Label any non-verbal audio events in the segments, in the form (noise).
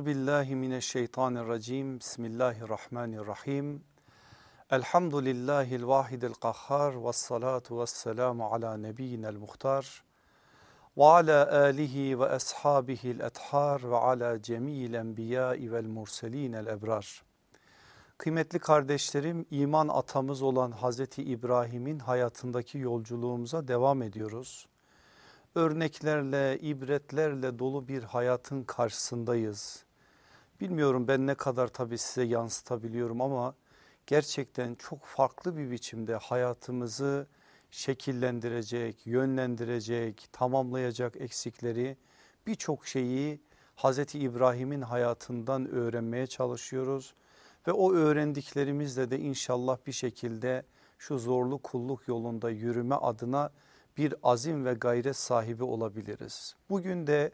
Euzu billahi mineşşeytanirracim. Bismillahirrahmanirrahim. Elhamdülillahil vahidil kahhar ve salatu ve selamu ala nebiyyinel muhtar ve ala alihi ve ashabihil ethar ve ala cemil enbiyai vel murselinel ebrar. Kıymetli kardeşlerim iman atamız olan Hazreti İbrahim'in hayatındaki yolculuğumuza devam ediyoruz. Örneklerle, ibretlerle dolu bir hayatın karşısındayız. Bilmiyorum ben ne kadar tabii size yansıtabiliyorum ama gerçekten çok farklı bir biçimde hayatımızı şekillendirecek, yönlendirecek, tamamlayacak eksikleri birçok şeyi Hazreti İbrahim'in hayatından öğrenmeye çalışıyoruz. Ve o öğrendiklerimizle de inşallah bir şekilde şu zorlu kulluk yolunda yürüme adına bir azim ve gayret sahibi olabiliriz. Bugün de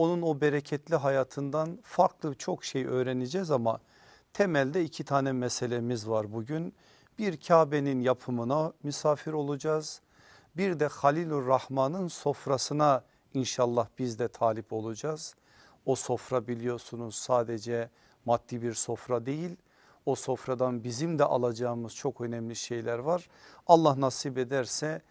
onun o bereketli hayatından farklı çok şey öğreneceğiz ama temelde iki tane meselemiz var bugün. Bir Kabe'nin yapımına misafir olacağız. Bir de Halilur Rahman'ın sofrasına inşallah biz de talip olacağız. O sofra biliyorsunuz sadece maddi bir sofra değil. O sofradan bizim de alacağımız çok önemli şeyler var. Allah nasip ederse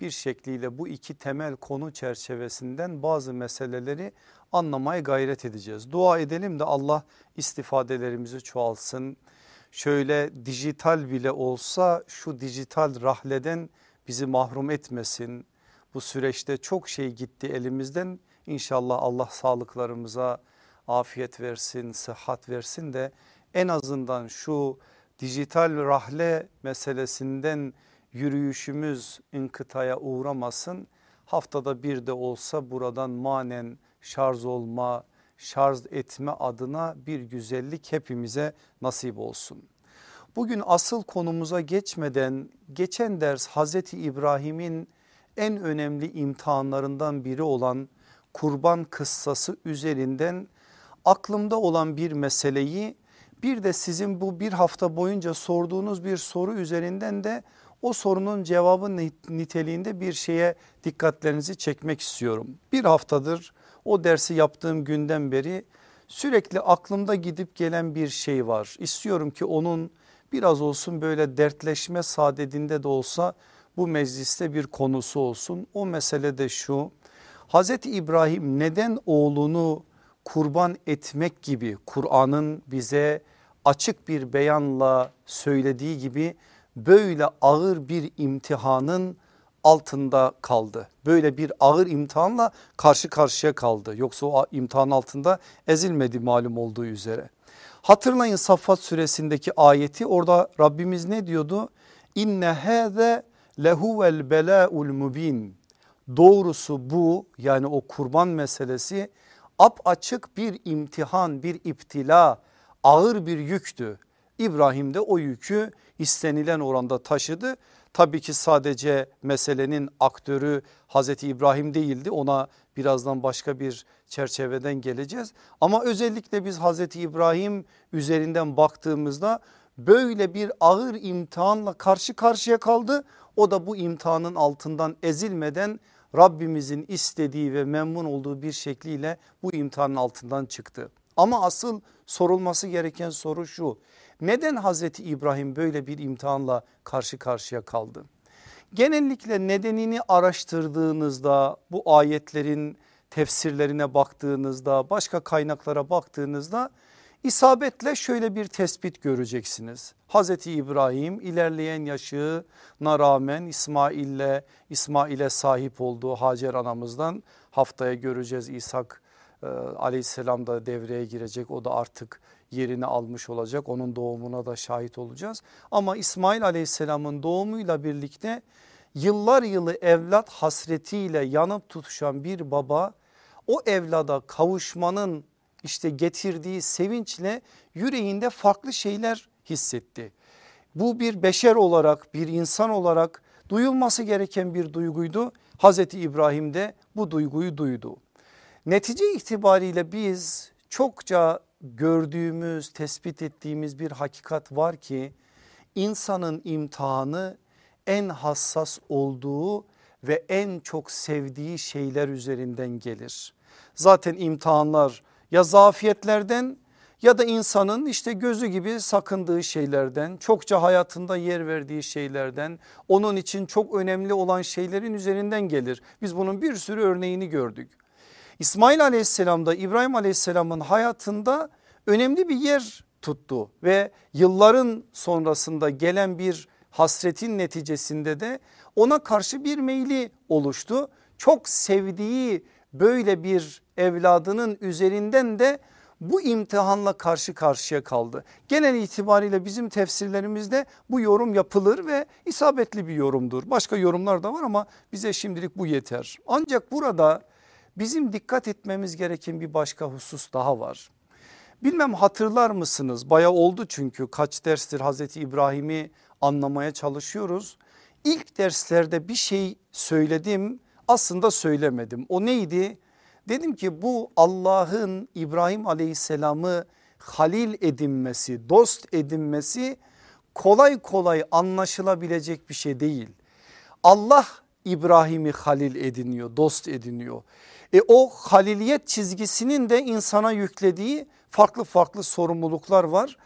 bir şekliyle bu iki temel konu çerçevesinden bazı meseleleri anlamaya gayret edeceğiz. Dua edelim de Allah istifadelerimizi çoğalsın. Şöyle dijital bile olsa şu dijital rahleden bizi mahrum etmesin. Bu süreçte çok şey gitti elimizden. İnşallah Allah sağlıklarımıza afiyet versin, sıhhat versin de en azından şu dijital rahle meselesinden yürüyüşümüz inkıtaya uğramasın. Haftada bir de olsa buradan manen şarj olma, şarj etme adına bir güzellik hepimize nasip olsun. Bugün asıl konumuza geçmeden geçen ders Hazreti İbrahim'in en önemli imtihanlarından biri olan kurban kıssası üzerinden aklımda olan bir meseleyi bir de sizin bu bir hafta boyunca sorduğunuz bir soru üzerinden de o sorunun cevabı niteliğinde bir şeye dikkatlerinizi çekmek istiyorum. Bir haftadır o dersi yaptığım günden beri sürekli aklımda gidip gelen bir şey var. İstiyorum ki onun biraz olsun böyle dertleşme saadetinde de olsa bu mecliste bir konusu olsun. O mesele de şu Hazreti İbrahim neden oğlunu kurban etmek gibi Kur'an'ın bize açık bir beyanla söylediği gibi böyle ağır bir imtihanın altında kaldı. Böyle bir ağır imtihanla karşı karşıya kaldı. Yoksa o imtihan altında ezilmedi malum olduğu üzere. Hatırlayın Saffat suresindeki ayeti orada Rabbimiz ne diyordu? İnne hâze lehuvel belâul mubin. Doğrusu bu yani o kurban meselesi ap açık bir imtihan bir iptila ağır bir yüktü. İbrahim de o yükü istenilen oranda taşıdı. Tabii ki sadece meselenin aktörü Hazreti İbrahim değildi ona birazdan başka bir çerçeveden geleceğiz. Ama özellikle biz Hazreti İbrahim üzerinden baktığımızda böyle bir ağır imtihanla karşı karşıya kaldı. O da bu imtihanın altından ezilmeden Rabbimizin istediği ve memnun olduğu bir şekliyle bu imtihanın altından çıktı. Ama asıl sorulması gereken soru şu neden Hazreti İbrahim böyle bir imtihanla karşı karşıya kaldı? Genellikle nedenini araştırdığınızda bu ayetlerin tefsirlerine baktığınızda başka kaynaklara baktığınızda isabetle şöyle bir tespit göreceksiniz. Hazreti İbrahim ilerleyen yaşına rağmen İsmail'le İsmail'e sahip olduğu Hacer anamızdan haftaya göreceğiz İshak aleyhisselam da devreye girecek o da artık yerini almış olacak onun doğumuna da şahit olacağız. Ama İsmail aleyhisselamın doğumuyla birlikte yıllar yılı evlat hasretiyle yanıp tutuşan bir baba o evlada kavuşmanın işte getirdiği sevinçle yüreğinde farklı şeyler hissetti. Bu bir beşer olarak bir insan olarak duyulması gereken bir duyguydu. Hazreti İbrahim de bu duyguyu duydu. Netice itibariyle biz çokça gördüğümüz tespit ettiğimiz bir hakikat var ki insanın imtihanı en hassas olduğu ve en çok sevdiği şeyler üzerinden gelir. Zaten imtihanlar Ya zafiyetlerden ya da insanın işte gözü gibi sakındığı şeylerden, çokça hayatında yer verdiği şeylerden, onun için çok önemli olan şeylerin üzerinden gelir. Biz bunun bir sürü örneğini gördük. İsmail aleyhisselam da İbrahim aleyhisselamın hayatında önemli bir yer tuttu ve yılların sonrasında gelen bir hasretin neticesinde de ona karşı bir meyli oluştu. Çok sevdiği böyle bir evladının üzerinden de bu imtihanla karşı karşıya kaldı. Genel itibariyle bizim tefsirlerimizde bu yorum yapılır ve isabetli bir yorumdur. Başka yorumlar da var ama bize şimdilik bu yeter. Ancak burada bizim dikkat etmemiz gereken bir başka husus daha var. Bilmem hatırlar mısınız baya oldu çünkü kaç derstir Hazreti İbrahim'i anlamaya çalışıyoruz. İlk derslerde bir şey söyledim aslında söylemedim. O neydi? Dedim ki bu Allah'ın İbrahim aleyhisselamı halil edinmesi, dost edinmesi kolay kolay anlaşılabilecek bir şey değil. Allah İbrahim'i halil ediniyor, dost ediniyor. E o haliliyet çizgisinin de insana yüklediği farklı farklı sorumluluklar var.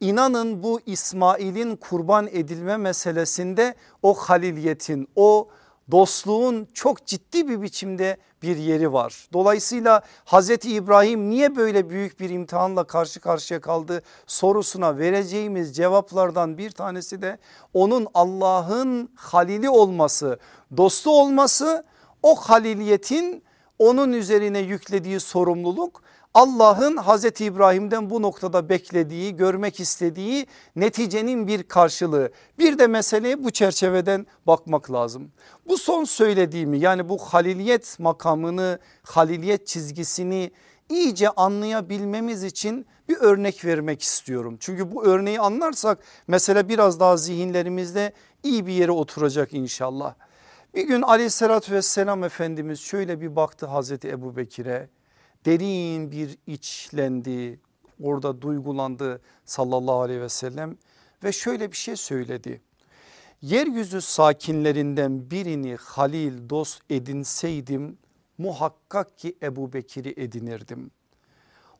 İnanın bu İsmail'in kurban edilme meselesinde o haliliyetin, o dostluğun çok ciddi bir biçimde bir yeri var. Dolayısıyla Hazreti İbrahim niye böyle büyük bir imtihanla karşı karşıya kaldı sorusuna vereceğimiz cevaplardan bir tanesi de onun Allah'ın halili olması, dostu olması o haliliyetin onun üzerine yüklediği sorumluluk Allah'ın Hazreti İbrahim'den bu noktada beklediği, görmek istediği neticenin bir karşılığı. Bir de meseleye bu çerçeveden bakmak lazım. Bu son söylediğimi yani bu haliliyet makamını, haliliyet çizgisini iyice anlayabilmemiz için bir örnek vermek istiyorum. Çünkü bu örneği anlarsak mesele biraz daha zihinlerimizde iyi bir yere oturacak inşallah. Bir gün aleyhissalatü vesselam Efendimiz şöyle bir baktı Hazreti Ebu Bekir'e derin bir içlendi orada duygulandı sallallahu aleyhi ve sellem ve şöyle bir şey söyledi. Yeryüzü sakinlerinden birini halil dost edinseydim muhakkak ki Ebu Bekir'i edinirdim.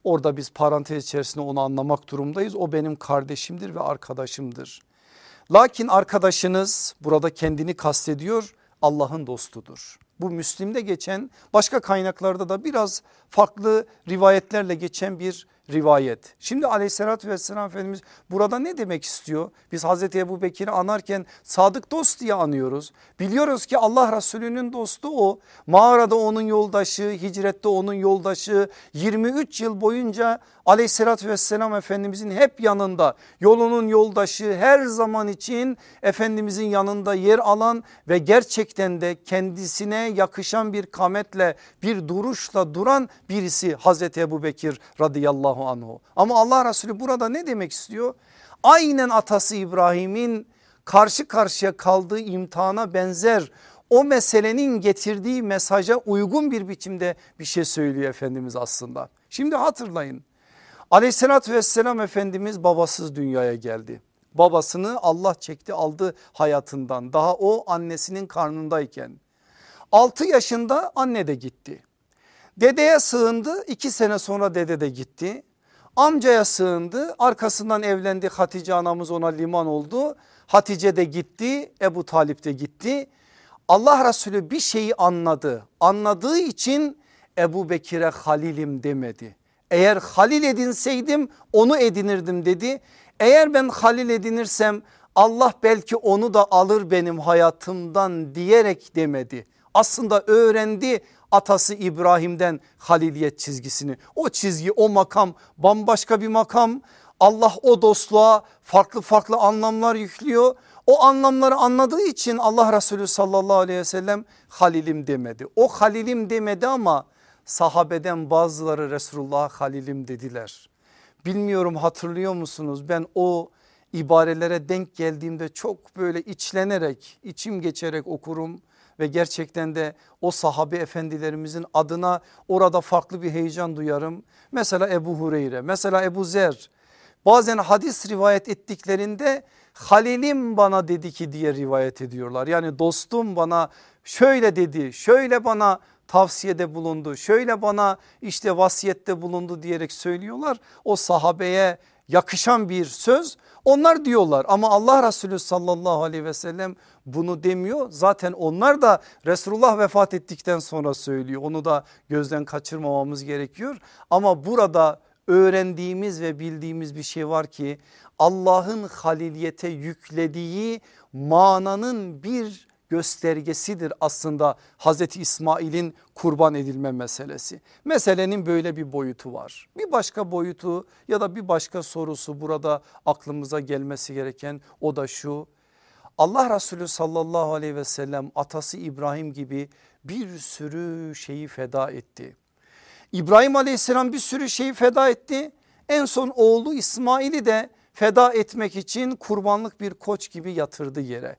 Orada biz parantez içerisinde onu anlamak durumdayız. O benim kardeşimdir ve arkadaşımdır. Lakin arkadaşınız burada kendini kastediyor Allah'ın dostudur. Bu Müslim'de geçen başka kaynaklarda da biraz farklı rivayetlerle geçen bir rivayet. Şimdi aleyhissalatü vesselam Efendimiz burada ne demek istiyor? Biz Hazreti Ebu Bekir'i anarken sadık dost diye anıyoruz. Biliyoruz ki Allah Resulü'nün dostu o. Mağarada onun yoldaşı, hicrette onun yoldaşı. 23 yıl boyunca aleyhissalatü vesselam Efendimizin hep yanında yolunun yoldaşı her zaman için Efendimizin yanında yer alan ve gerçekten de kendisine yakışan bir kametle bir duruşla duran birisi Hazreti Ebu Bekir radıyallahu anhu. Ama Allah Resulü burada ne demek istiyor? Aynen atası İbrahim'in karşı karşıya kaldığı imtihana benzer o meselenin getirdiği mesaja uygun bir biçimde bir şey söylüyor Efendimiz aslında. Şimdi hatırlayın aleyhissalatü vesselam Efendimiz babasız dünyaya geldi. Babasını Allah çekti aldı hayatından daha o annesinin karnındayken. 6 yaşında anne de gitti. Dedeye sığındı 2 sene sonra dede de gitti. Amcaya sığındı arkasından evlendi Hatice anamız ona liman oldu. Hatice de gitti Ebu Talip de gitti. Allah Resulü bir şeyi anladı. Anladığı için Ebu Bekir'e halilim demedi. Eğer halil edinseydim onu edinirdim dedi. Eğer ben halil edinirsem Allah belki onu da alır benim hayatımdan diyerek demedi. Aslında öğrendi atası İbrahim'den haliliyet çizgisini. O çizgi o makam bambaşka bir makam. Allah o dostluğa farklı farklı anlamlar yüklüyor. O anlamları anladığı için Allah Resulü sallallahu aleyhi ve sellem halilim demedi. O halilim demedi ama sahabeden bazıları Resulullah'a halilim dediler. Bilmiyorum hatırlıyor musunuz ben o ibarelere denk geldiğimde çok böyle içlenerek içim geçerek okurum ve gerçekten de o sahabe efendilerimizin adına orada farklı bir heyecan duyarım. Mesela Ebu Hureyre mesela Ebu Zer bazen hadis rivayet ettiklerinde Halilim bana dedi ki diye rivayet ediyorlar. Yani dostum bana şöyle dedi şöyle bana tavsiyede bulundu. Şöyle bana işte vasiyette bulundu diyerek söylüyorlar. O sahabeye yakışan bir söz onlar diyorlar ama Allah Resulü sallallahu aleyhi ve sellem bunu demiyor. Zaten onlar da Resulullah vefat ettikten sonra söylüyor. Onu da gözden kaçırmamamız gerekiyor. Ama burada öğrendiğimiz ve bildiğimiz bir şey var ki Allah'ın haliliyete yüklediği mananın bir göstergesidir aslında Hazreti İsmail'in kurban edilme meselesi. Meselenin böyle bir boyutu var. Bir başka boyutu ya da bir başka sorusu burada aklımıza gelmesi gereken o da şu. Allah Resulü sallallahu aleyhi ve sellem atası İbrahim gibi bir sürü şeyi feda etti. İbrahim aleyhisselam bir sürü şeyi feda etti. En son oğlu İsmail'i de feda etmek için kurbanlık bir koç gibi yatırdı yere.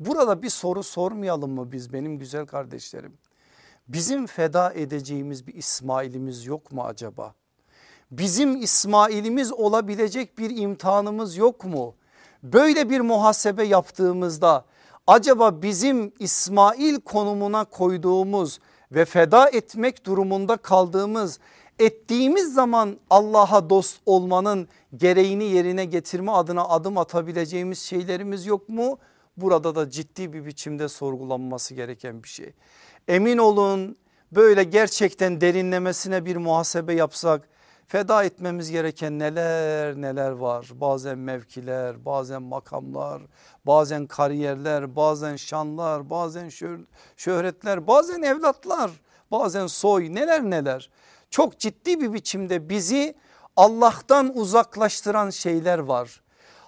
Burada bir soru sormayalım mı biz benim güzel kardeşlerim? Bizim feda edeceğimiz bir İsmail'imiz yok mu acaba? Bizim İsmail'imiz olabilecek bir imtihanımız yok mu? Böyle bir muhasebe yaptığımızda acaba bizim İsmail konumuna koyduğumuz ve feda etmek durumunda kaldığımız ettiğimiz zaman Allah'a dost olmanın gereğini yerine getirme adına adım atabileceğimiz şeylerimiz yok mu? Burada da ciddi bir biçimde sorgulanması gereken bir şey. Emin olun böyle gerçekten derinlemesine bir muhasebe yapsak feda etmemiz gereken neler neler var. Bazen mevkiler, bazen makamlar, bazen kariyerler, bazen şanlar, bazen şöhretler, bazen evlatlar, bazen soy neler neler. Çok ciddi bir biçimde bizi Allah'tan uzaklaştıran şeyler var.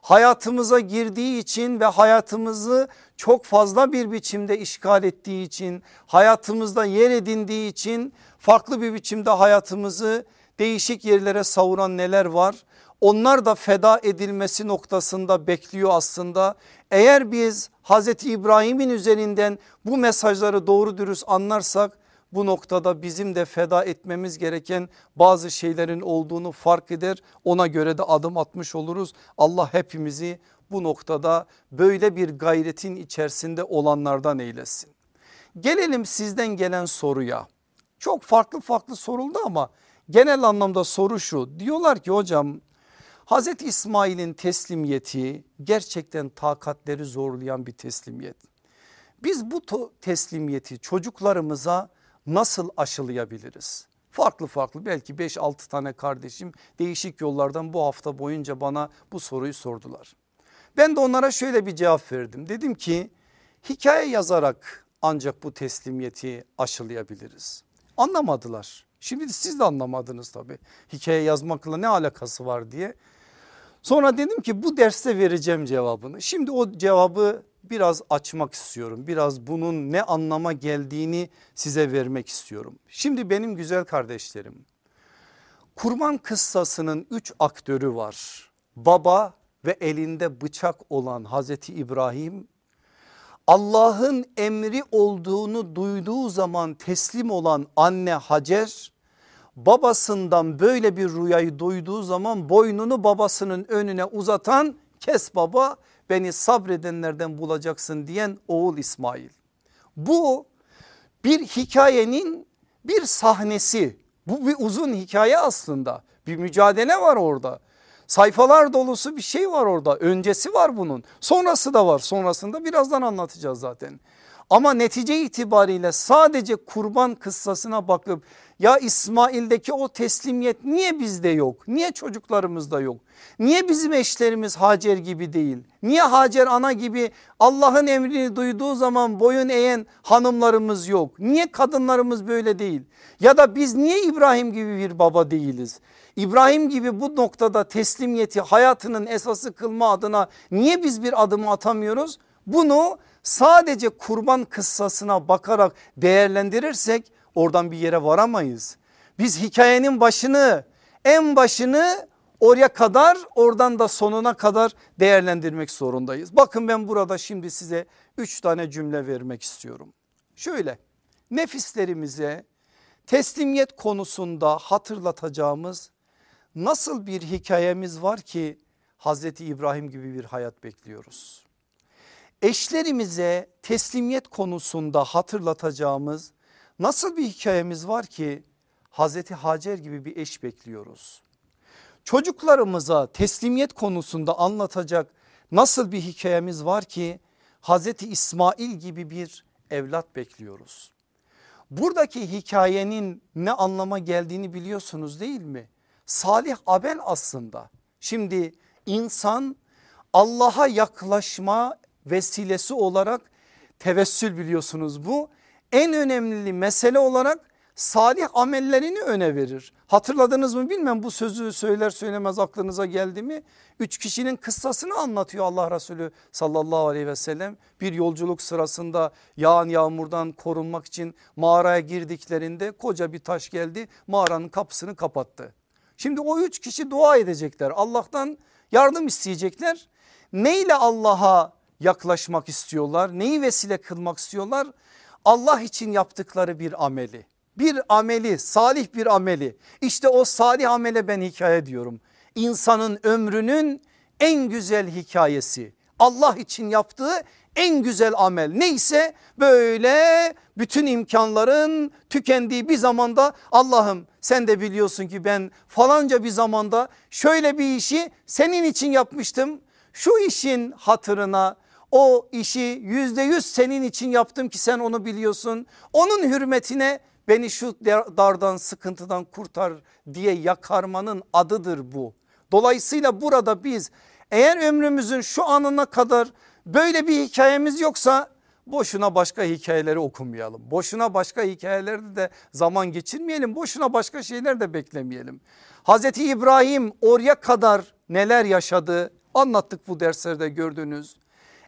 Hayatımıza girdiği için ve hayatımızı çok fazla bir biçimde işgal ettiği için, hayatımızda yer edindiği için farklı bir biçimde hayatımızı değişik yerlere savuran neler var? Onlar da feda edilmesi noktasında bekliyor aslında. Eğer biz Hazreti İbrahim'in üzerinden bu mesajları doğru dürüst anlarsak bu noktada bizim de feda etmemiz gereken bazı şeylerin olduğunu fark eder. Ona göre de adım atmış oluruz. Allah hepimizi bu noktada böyle bir gayretin içerisinde olanlardan eylesin. Gelelim sizden gelen soruya. Çok farklı farklı soruldu ama genel anlamda soru şu. Diyorlar ki hocam Hazreti İsmail'in teslimiyeti gerçekten takatleri zorlayan bir teslimiyet. Biz bu teslimiyeti çocuklarımıza nasıl aşılayabiliriz? Farklı farklı belki 5-6 tane kardeşim değişik yollardan bu hafta boyunca bana bu soruyu sordular. Ben de onlara şöyle bir cevap verdim. Dedim ki hikaye yazarak ancak bu teslimiyeti aşılayabiliriz. Anlamadılar. Şimdi siz de anlamadınız tabii. Hikaye yazmakla ne alakası var diye. Sonra dedim ki bu derste vereceğim cevabını. Şimdi o cevabı biraz açmak istiyorum. Biraz bunun ne anlama geldiğini size vermek istiyorum. Şimdi benim güzel kardeşlerim kurban kıssasının üç aktörü var. Baba ve elinde bıçak olan Hazreti İbrahim Allah'ın emri olduğunu duyduğu zaman teslim olan anne Hacer babasından böyle bir rüyayı duyduğu zaman boynunu babasının önüne uzatan kes baba beni sabredenlerden bulacaksın diyen oğul İsmail. Bu bir hikayenin bir sahnesi. Bu bir uzun hikaye aslında. Bir mücadele var orada. Sayfalar dolusu bir şey var orada. Öncesi var bunun. Sonrası da var. Sonrasında birazdan anlatacağız zaten. Ama netice itibariyle sadece kurban kıssasına bakıp ya İsmail'deki o teslimiyet niye bizde yok? Niye çocuklarımızda yok? Niye bizim eşlerimiz Hacer gibi değil? Niye Hacer ana gibi Allah'ın emrini duyduğu zaman boyun eğen hanımlarımız yok? Niye kadınlarımız böyle değil? Ya da biz niye İbrahim gibi bir baba değiliz? İbrahim gibi bu noktada teslimiyeti hayatının esası kılma adına niye biz bir adım atamıyoruz? Bunu sadece kurban kıssasına bakarak değerlendirirsek oradan bir yere varamayız. Biz hikayenin başını en başını oraya kadar oradan da sonuna kadar değerlendirmek zorundayız. Bakın ben burada şimdi size üç tane cümle vermek istiyorum. Şöyle nefislerimize teslimiyet konusunda hatırlatacağımız nasıl bir hikayemiz var ki Hazreti İbrahim gibi bir hayat bekliyoruz. Eşlerimize teslimiyet konusunda hatırlatacağımız Nasıl bir hikayemiz var ki Hazreti Hacer gibi bir eş bekliyoruz. Çocuklarımıza teslimiyet konusunda anlatacak nasıl bir hikayemiz var ki Hazreti İsmail gibi bir evlat bekliyoruz. Buradaki hikayenin ne anlama geldiğini biliyorsunuz değil mi? Salih Abel aslında. Şimdi insan Allah'a yaklaşma vesilesi olarak tevessül biliyorsunuz bu. En önemli mesele olarak salih amellerini öne verir. Hatırladınız mı bilmem bu sözü söyler söylemez aklınıza geldi mi? Üç kişinin kıssasını anlatıyor Allah Resulü sallallahu aleyhi ve sellem. Bir yolculuk sırasında yağan yağmurdan korunmak için mağaraya girdiklerinde koca bir taş geldi mağaranın kapısını kapattı. Şimdi o üç kişi dua edecekler Allah'tan yardım isteyecekler. Neyle Allah'a yaklaşmak istiyorlar? Neyi vesile kılmak istiyorlar? Allah için yaptıkları bir ameli. Bir ameli salih bir ameli işte o salih amele ben hikaye diyorum. İnsanın ömrünün en güzel hikayesi Allah için yaptığı en güzel amel neyse böyle bütün imkanların tükendiği bir zamanda Allah'ım sen de biliyorsun ki ben falanca bir zamanda şöyle bir işi senin için yapmıştım. Şu işin hatırına o işi yüzde yüz senin için yaptım ki sen onu biliyorsun. Onun hürmetine beni şu dardan sıkıntıdan kurtar diye yakarmanın adıdır bu. Dolayısıyla burada biz eğer ömrümüzün şu anına kadar böyle bir hikayemiz yoksa boşuna başka hikayeleri okumayalım. Boşuna başka hikayelerde de zaman geçirmeyelim. Boşuna başka şeyler de beklemeyelim. Hazreti İbrahim oraya kadar neler yaşadı anlattık bu derslerde gördünüz.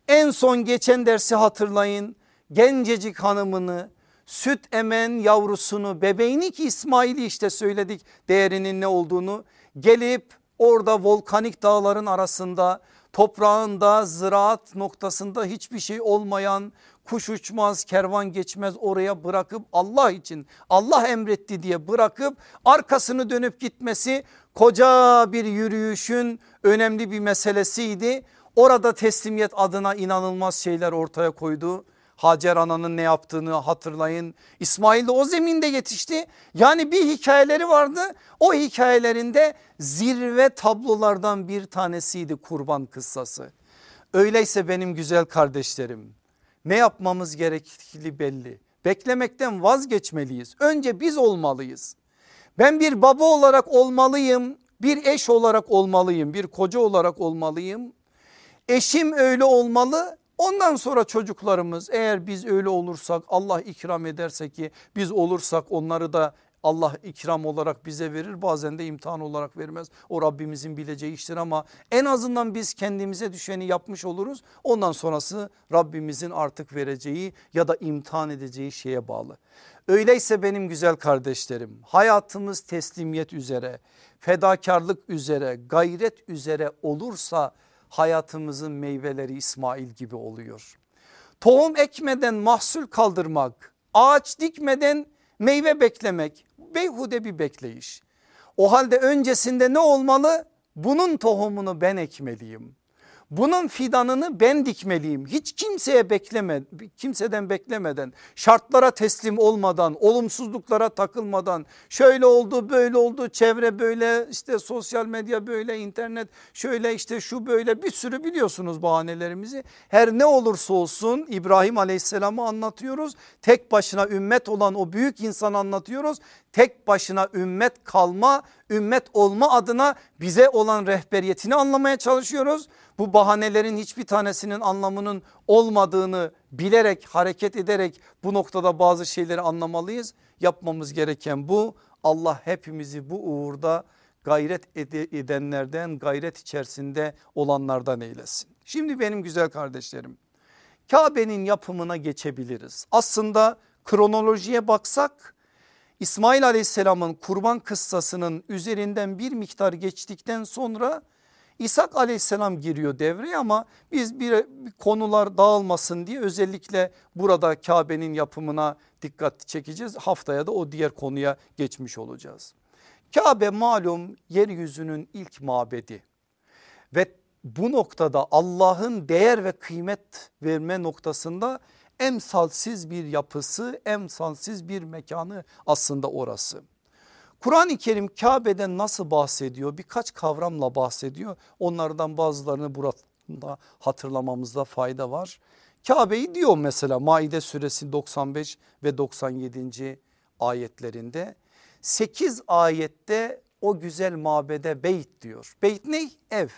En son geçen dersi hatırlayın. Gencecik hanımını süt emen yavrusunu bebeğini ki İsmail'i işte söyledik değerinin ne olduğunu gelip orada volkanik dağların arasında toprağında ziraat noktasında hiçbir şey olmayan kuş uçmaz kervan geçmez oraya bırakıp Allah için Allah emretti diye bırakıp arkasını dönüp gitmesi koca bir yürüyüşün önemli bir meselesiydi. Orada teslimiyet adına inanılmaz şeyler ortaya koydu. Hacer ananın ne yaptığını hatırlayın. İsmail de o zeminde yetişti. Yani bir hikayeleri vardı. O hikayelerinde zirve tablolardan bir tanesiydi kurban kıssası. Öyleyse benim güzel kardeşlerim ne yapmamız gerektiği belli. Beklemekten vazgeçmeliyiz. Önce biz olmalıyız. Ben bir baba olarak olmalıyım, bir eş olarak olmalıyım, bir koca olarak olmalıyım. Eşim öyle olmalı, Ondan sonra çocuklarımız eğer biz öyle olursak Allah ikram ederse ki biz olursak onları da Allah ikram olarak bize verir bazen de imtihan olarak vermez. O Rabbimizin bileceği iştir ama en azından biz kendimize düşeni yapmış oluruz. Ondan sonrası Rabbimizin artık vereceği ya da imtihan edeceği şeye bağlı. Öyleyse benim güzel kardeşlerim hayatımız teslimiyet üzere, fedakarlık üzere, gayret üzere olursa hayatımızın meyveleri İsmail gibi oluyor. Tohum ekmeden mahsul kaldırmak, ağaç dikmeden meyve beklemek beyhude bir bekleyiş. O halde öncesinde ne olmalı? Bunun tohumunu ben ekmeliyim. Bunun fidanını ben dikmeliyim. Hiç kimseye bekleme, kimseden beklemeden, şartlara teslim olmadan, olumsuzluklara takılmadan, şöyle oldu, böyle oldu, çevre böyle, işte sosyal medya böyle, internet şöyle, işte şu böyle bir sürü biliyorsunuz bahanelerimizi. Her ne olursa olsun İbrahim Aleyhisselam'ı anlatıyoruz. Tek başına ümmet olan o büyük insan anlatıyoruz. Tek başına ümmet kalma, ümmet olma adına bize olan rehberiyetini anlamaya çalışıyoruz bu bahanelerin hiçbir tanesinin anlamının olmadığını bilerek hareket ederek bu noktada bazı şeyleri anlamalıyız. Yapmamız gereken bu Allah hepimizi bu uğurda gayret edenlerden gayret içerisinde olanlardan eylesin. Şimdi benim güzel kardeşlerim Kabe'nin yapımına geçebiliriz. Aslında kronolojiye baksak İsmail aleyhisselamın kurban kıssasının üzerinden bir miktar geçtikten sonra İshak aleyhisselam giriyor devreye ama biz bir, konular dağılmasın diye özellikle burada Kabe'nin yapımına dikkat çekeceğiz. Haftaya da o diğer konuya geçmiş olacağız. Kabe malum yeryüzünün ilk mabedi ve bu noktada Allah'ın değer ve kıymet verme noktasında emsalsiz bir yapısı, emsalsiz bir mekanı aslında orası. Kur'an-ı Kerim Kabe'den nasıl bahsediyor? Birkaç kavramla bahsediyor. Onlardan bazılarını burada hatırlamamızda fayda var. Kabe'yi diyor mesela Maide suresi 95 ve 97. ayetlerinde. 8 ayette o güzel mabede beyt diyor. Beyt ne? Ev.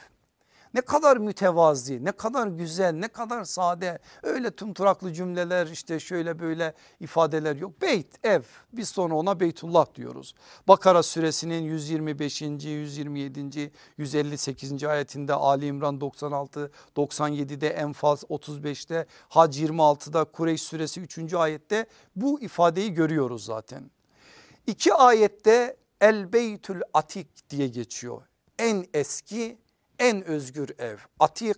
Ne kadar mütevazi, ne kadar güzel, ne kadar sade. Öyle tümturaklı cümleler işte şöyle böyle ifadeler yok. Beyt, ev. Biz sonra ona Beytullah diyoruz. Bakara suresinin 125. 127. 158. ayetinde Ali İmran 96, 97'de Enfal 35'te Hac 26'da Kureyş suresi 3. ayette bu ifadeyi görüyoruz zaten. İki ayette El Beytül Atik diye geçiyor. En eski en özgür ev. Atik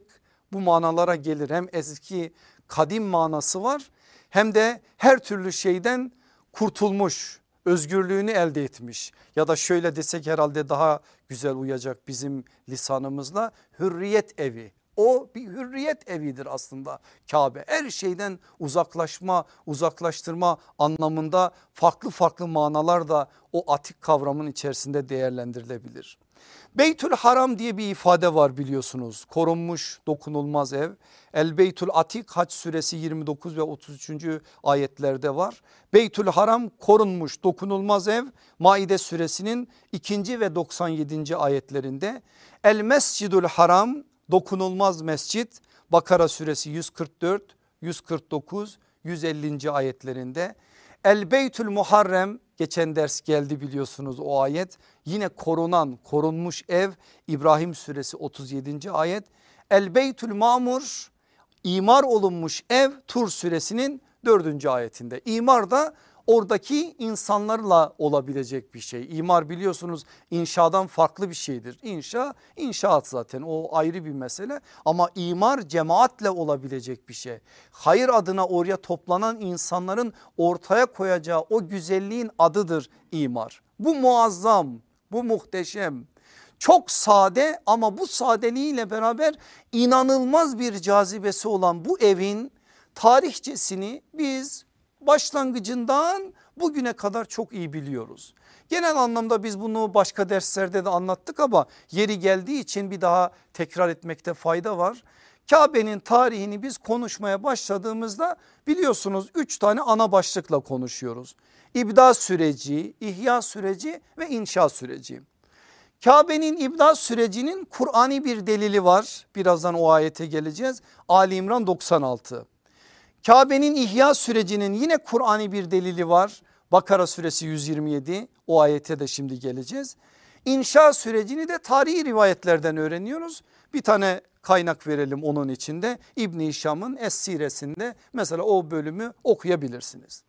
bu manalara gelir hem eski kadim manası var hem de her türlü şeyden kurtulmuş özgürlüğünü elde etmiş ya da şöyle desek herhalde daha güzel uyacak bizim lisanımızla hürriyet evi o bir hürriyet evidir aslında Kabe. Her şeyden uzaklaşma, uzaklaştırma anlamında farklı farklı manalar da o atik kavramın içerisinde değerlendirilebilir. Beytül Haram diye bir ifade var biliyorsunuz. Korunmuş dokunulmaz ev. El Beytül Atik Haç suresi 29 ve 33. ayetlerde var. Beytül Haram korunmuş dokunulmaz ev Maide suresinin 2. ve 97. ayetlerinde. El Mescidül Haram dokunulmaz mescit Bakara suresi 144, 149, 150. ayetlerinde. El Beytül Muharrem geçen ders geldi biliyorsunuz o ayet. Yine korunan korunmuş ev İbrahim suresi 37. ayet. El Beytül Mamur imar olunmuş ev Tur suresinin 4. ayetinde. İmar da oradaki insanlarla olabilecek bir şey. İmar biliyorsunuz inşadan farklı bir şeydir. İnşa inşaat zaten o ayrı bir mesele ama imar cemaatle olabilecek bir şey. Hayır adına oraya toplanan insanların ortaya koyacağı o güzelliğin adıdır imar. Bu muazzam, bu muhteşem. Çok sade ama bu sadeliğiyle beraber inanılmaz bir cazibesi olan bu evin tarihçesini biz başlangıcından bugüne kadar çok iyi biliyoruz. Genel anlamda biz bunu başka derslerde de anlattık ama yeri geldiği için bir daha tekrar etmekte fayda var. Kabe'nin tarihini biz konuşmaya başladığımızda biliyorsunuz üç tane ana başlıkla konuşuyoruz. İbda süreci, ihya süreci ve inşa süreci. Kabe'nin ibda sürecinin Kur'an'i bir delili var. Birazdan o ayete geleceğiz. Ali İmran 96. Kabe'nin ihya sürecinin yine Kur'an'i bir delili var. Bakara suresi 127 o ayete de şimdi geleceğiz. İnşa sürecini de tarihi rivayetlerden öğreniyoruz. Bir tane kaynak verelim onun içinde. İbn Hişam'ın Es-Siresinde mesela o bölümü okuyabilirsiniz.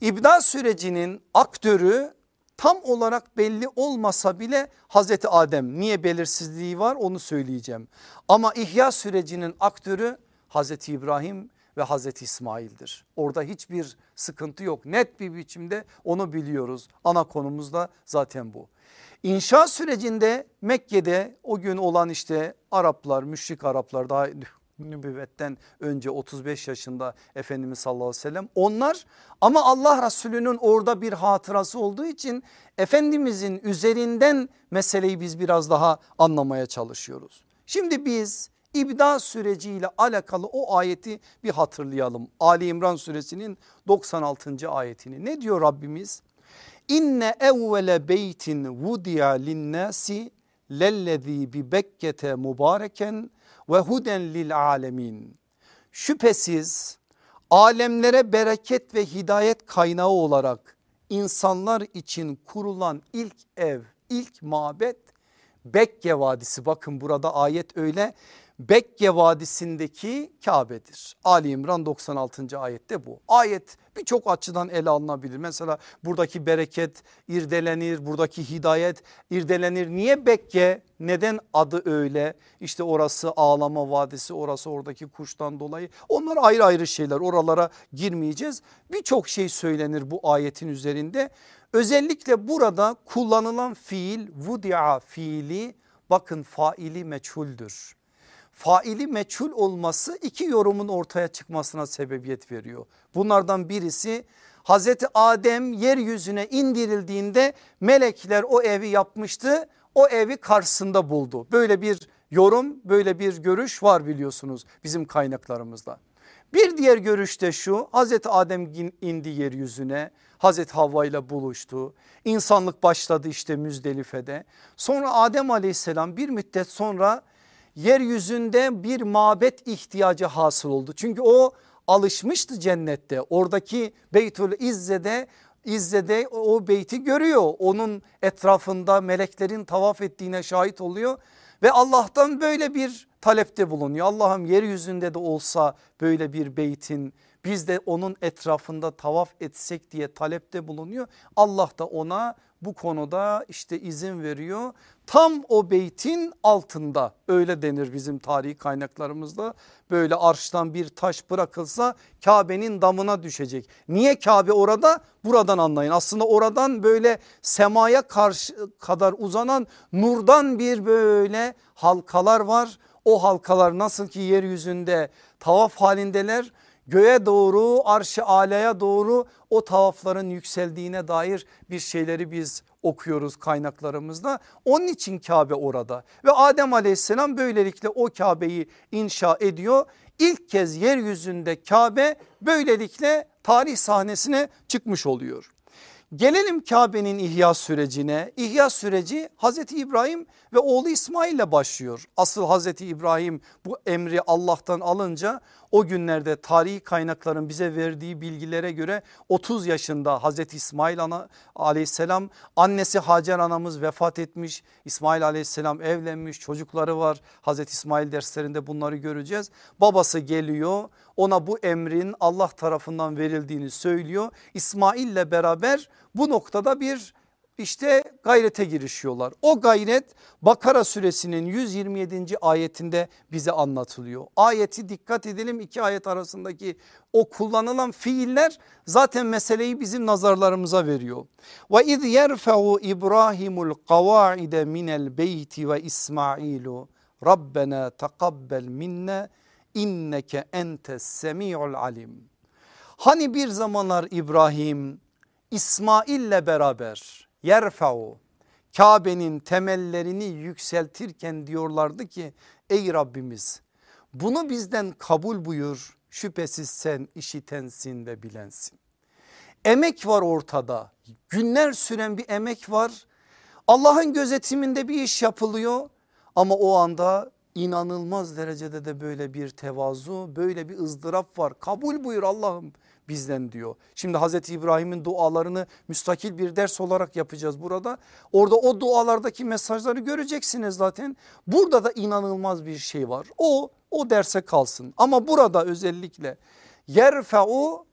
İbda sürecinin aktörü tam olarak belli olmasa bile Hazreti Adem niye belirsizliği var onu söyleyeceğim. Ama ihya sürecinin aktörü Hazreti İbrahim ve Hazreti İsmail'dir. Orada hiçbir sıkıntı yok net bir biçimde onu biliyoruz. Ana konumuz da zaten bu. İnşa sürecinde Mekke'de o gün olan işte Araplar müşrik Araplar daha nübüvvetten önce 35 yaşında Efendimiz sallallahu aleyhi ve sellem onlar ama Allah Resulü'nün orada bir hatırası olduğu için Efendimizin üzerinden meseleyi biz biraz daha anlamaya çalışıyoruz. Şimdi biz İbda süreciyle alakalı o ayeti bir hatırlayalım. Ali İmran suresinin 96. ayetini ne diyor Rabbimiz? İnne evvele beytin vudiya linnâsi lellezî bi Bekke'te mübareken ve huden lil alemin. Şüphesiz alemlere bereket ve hidayet kaynağı olarak insanlar için kurulan ilk ev, ilk mabet Bekke Vadisi. Bakın burada ayet öyle Bekke Vadisi'ndeki Kabe'dir. Ali İmran 96. ayette bu. Ayet birçok açıdan ele alınabilir. Mesela buradaki bereket irdelenir, buradaki hidayet irdelenir. Niye Bekke? Neden adı öyle? İşte orası ağlama vadisi, orası oradaki kuştan dolayı. Onlar ayrı ayrı şeyler oralara girmeyeceğiz. Birçok şey söylenir bu ayetin üzerinde. Özellikle burada kullanılan fiil vudia fiili bakın faili meçhuldür faili meçhul olması iki yorumun ortaya çıkmasına sebebiyet veriyor. Bunlardan birisi Hazreti Adem yeryüzüne indirildiğinde melekler o evi yapmıştı. O evi karşısında buldu. Böyle bir yorum böyle bir görüş var biliyorsunuz bizim kaynaklarımızda. Bir diğer görüşte şu Hazreti Adem indi yeryüzüne Hazreti Havva ile buluştu. İnsanlık başladı işte Müzdelife'de. Sonra Adem aleyhisselam bir müddet sonra yeryüzünde bir mabet ihtiyacı hasıl oldu. Çünkü o alışmıştı cennette oradaki Beytül İzze'de İzze'de o beyti görüyor. Onun etrafında meleklerin tavaf ettiğine şahit oluyor. Ve Allah'tan böyle bir talepte bulunuyor. Allah'ım yeryüzünde de olsa böyle bir beytin biz de onun etrafında tavaf etsek diye talepte bulunuyor. Allah da ona bu konuda işte izin veriyor. Tam o beytin altında öyle denir bizim tarihi kaynaklarımızda. Böyle arştan bir taş bırakılsa Kabe'nin damına düşecek. Niye Kabe orada? Buradan anlayın. Aslında oradan böyle semaya karşı kadar uzanan nurdan bir böyle halkalar var. O halkalar nasıl ki yeryüzünde tavaf halindeler göğe doğru arş-ı alaya doğru o tavafların yükseldiğine dair bir şeyleri biz okuyoruz kaynaklarımızda. Onun için Kabe orada ve Adem aleyhisselam böylelikle o Kabe'yi inşa ediyor. İlk kez yeryüzünde Kabe böylelikle tarih sahnesine çıkmış oluyor. Gelelim Kabe'nin ihya sürecine. İhya süreci Hazreti İbrahim ve oğlu İsmail ile başlıyor. Asıl Hazreti İbrahim bu emri Allah'tan alınca o günlerde tarihi kaynakların bize verdiği bilgilere göre 30 yaşında Hazreti İsmail ana, aleyhisselam annesi Hacer anamız vefat etmiş. İsmail aleyhisselam evlenmiş çocukları var. Hazreti İsmail derslerinde bunları göreceğiz. Babası geliyor ona bu emrin Allah tarafından verildiğini söylüyor. İsmail ile beraber bu noktada bir işte gayrete girişiyorlar. O gayret Bakara suresinin 127. ayetinde bize anlatılıyor. Ayeti dikkat edelim iki ayet arasındaki o kullanılan fiiller zaten meseleyi bizim nazarlarımıza veriyor. Ve iz yerfa'u İbrahimul kavaide minel beyti ve İsmailu Rabbena takabbel minne inneke entes semi'ul alim. Hani bir zamanlar İbrahim İsmail'le beraber yerfa'u Kabe'nin temellerini yükseltirken diyorlardı ki ey Rabbimiz bunu bizden kabul buyur şüphesiz sen işitensin ve bilensin. Emek var ortada günler süren bir emek var Allah'ın gözetiminde bir iş yapılıyor ama o anda inanılmaz derecede de böyle bir tevazu böyle bir ızdırap var kabul buyur Allah'ım bizden diyor. Şimdi Hazreti İbrahim'in dualarını müstakil bir ders olarak yapacağız burada. Orada o dualardaki mesajları göreceksiniz zaten. Burada da inanılmaz bir şey var. O o derse kalsın ama burada özellikle yerfe'u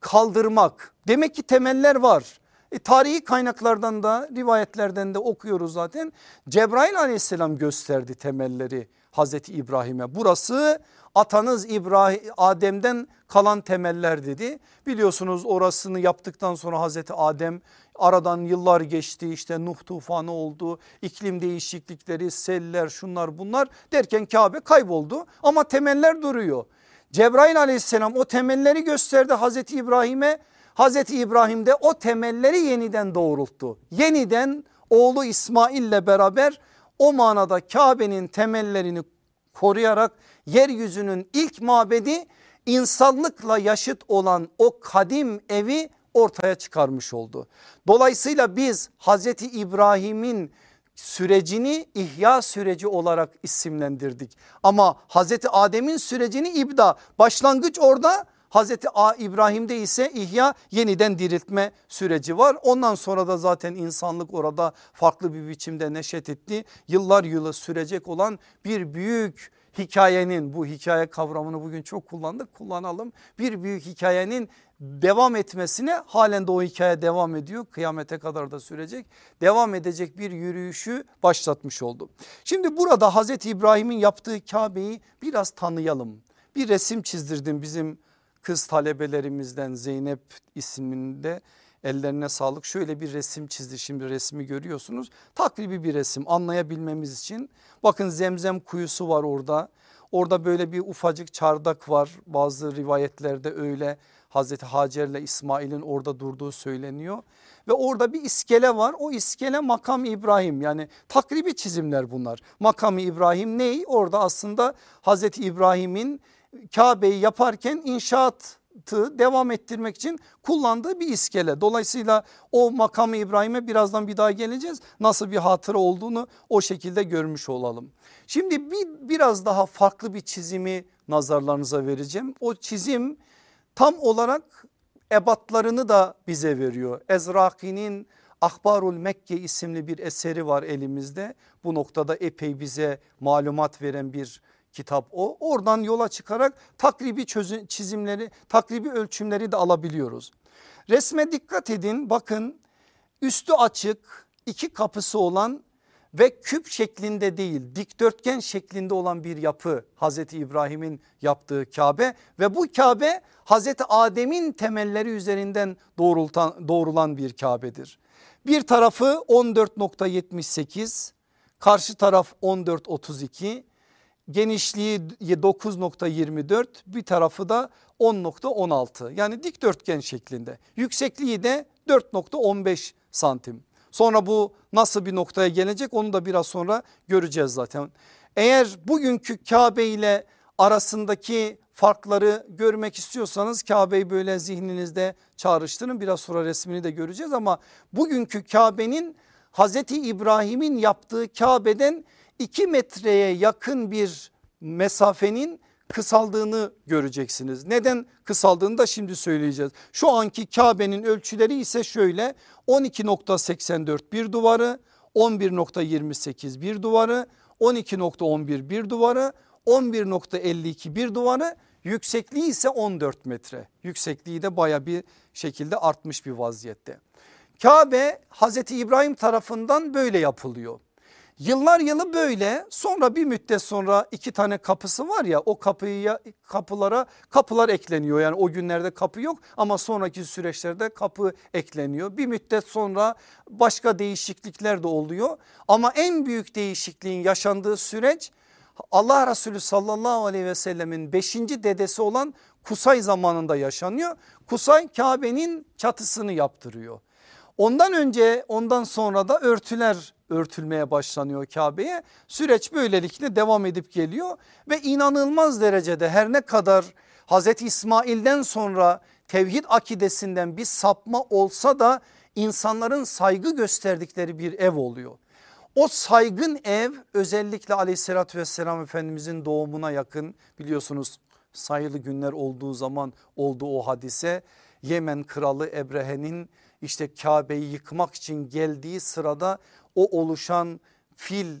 kaldırmak demek ki temeller var. E, tarihi kaynaklardan da rivayetlerden de okuyoruz zaten. Cebrail aleyhisselam gösterdi temelleri Hazreti İbrahim'e. Burası atanız İbrahim Adem'den kalan temeller dedi. Biliyorsunuz orasını yaptıktan sonra Hazreti Adem aradan yıllar geçti işte Nuh tufanı oldu iklim değişiklikleri seller şunlar bunlar derken Kabe kayboldu ama temeller duruyor. Cebrail aleyhisselam o temelleri gösterdi Hazreti İbrahim'e Hazreti İbrahim de o temelleri yeniden doğrulttu. Yeniden oğlu İsmail ile beraber o manada Kabe'nin temellerini koruyarak yeryüzünün ilk mabedi insanlıkla yaşıt olan o kadim evi ortaya çıkarmış oldu. Dolayısıyla biz Hazreti İbrahim'in sürecini ihya süreci olarak isimlendirdik. Ama Hazreti Adem'in sürecini ibda başlangıç orada Hazreti A İbrahim'de ise ihya yeniden diriltme süreci var. Ondan sonra da zaten insanlık orada farklı bir biçimde neşet etti. Yıllar yılı sürecek olan bir büyük hikayenin bu hikaye kavramını bugün çok kullandık kullanalım. Bir büyük hikayenin devam etmesine halen de o hikaye devam ediyor. Kıyamete kadar da sürecek. Devam edecek bir yürüyüşü başlatmış oldu. Şimdi burada Hazreti İbrahim'in yaptığı Kabe'yi biraz tanıyalım. Bir resim çizdirdim bizim kız talebelerimizden Zeynep isminde Ellerine sağlık. Şöyle bir resim çizdi şimdi resmi görüyorsunuz. Takribi bir resim anlayabilmemiz için. Bakın zemzem kuyusu var orada. Orada böyle bir ufacık çardak var. Bazı rivayetlerde öyle Hazreti Hacer ile İsmail'in orada durduğu söyleniyor. Ve orada bir iskele var. O iskele makam İbrahim yani takribi çizimler bunlar. Makam İbrahim ney? Orada aslında Hazreti İbrahim'in Kabe'yi yaparken inşaat devam ettirmek için kullandığı bir iskele. Dolayısıyla o makamı İbrahim'e birazdan bir daha geleceğiz. Nasıl bir hatıra olduğunu o şekilde görmüş olalım. Şimdi bir, biraz daha farklı bir çizimi nazarlarınıza vereceğim. O çizim tam olarak ebatlarını da bize veriyor. Ezraki'nin Ahbarul Mekke isimli bir eseri var elimizde. Bu noktada epey bize malumat veren bir kitap o. Oradan yola çıkarak takribi çözüm, çizimleri, takribi ölçümleri de alabiliyoruz. Resme dikkat edin bakın üstü açık iki kapısı olan ve küp şeklinde değil dikdörtgen şeklinde olan bir yapı Hazreti İbrahim'in yaptığı Kabe ve bu Kabe Hazreti Adem'in temelleri üzerinden doğrultan, doğrulan bir Kabe'dir. Bir tarafı 14.78 karşı taraf 14.32 genişliği 9.24 bir tarafı da 10.16 yani dikdörtgen şeklinde yüksekliği de 4.15 santim. Sonra bu nasıl bir noktaya gelecek onu da biraz sonra göreceğiz zaten. Eğer bugünkü Kabe ile arasındaki farkları görmek istiyorsanız Kabe'yi böyle zihninizde çağrıştırın biraz sonra resmini de göreceğiz ama bugünkü Kabe'nin Hazreti İbrahim'in yaptığı Kabe'den 2 metreye yakın bir mesafenin kısaldığını göreceksiniz. Neden kısaldığını da şimdi söyleyeceğiz. Şu anki Kabe'nin ölçüleri ise şöyle 12.84 bir duvarı 11.28 bir duvarı 12.11 bir duvarı 11.52 bir duvarı yüksekliği ise 14 metre. Yüksekliği de baya bir şekilde artmış bir vaziyette. Kabe Hazreti İbrahim tarafından böyle yapılıyor. Yıllar yılı böyle sonra bir müddet sonra iki tane kapısı var ya o kapıya kapılara kapılar ekleniyor. Yani o günlerde kapı yok ama sonraki süreçlerde kapı ekleniyor. Bir müddet sonra başka değişiklikler de oluyor ama en büyük değişikliğin yaşandığı süreç Allah Resulü sallallahu aleyhi ve sellemin beşinci dedesi olan Kusay zamanında yaşanıyor. Kusay Kabe'nin çatısını yaptırıyor. Ondan önce ondan sonra da örtüler örtülmeye başlanıyor Kabe'ye. Süreç böylelikle devam edip geliyor ve inanılmaz derecede her ne kadar Hazreti İsmail'den sonra tevhid akidesinden bir sapma olsa da insanların saygı gösterdikleri bir ev oluyor. O saygın ev özellikle aleyhissalatü vesselam Efendimizin doğumuna yakın biliyorsunuz sayılı günler olduğu zaman oldu o hadise. Yemen kralı Ebrehe'nin işte Kabe'yi yıkmak için geldiği sırada o oluşan fil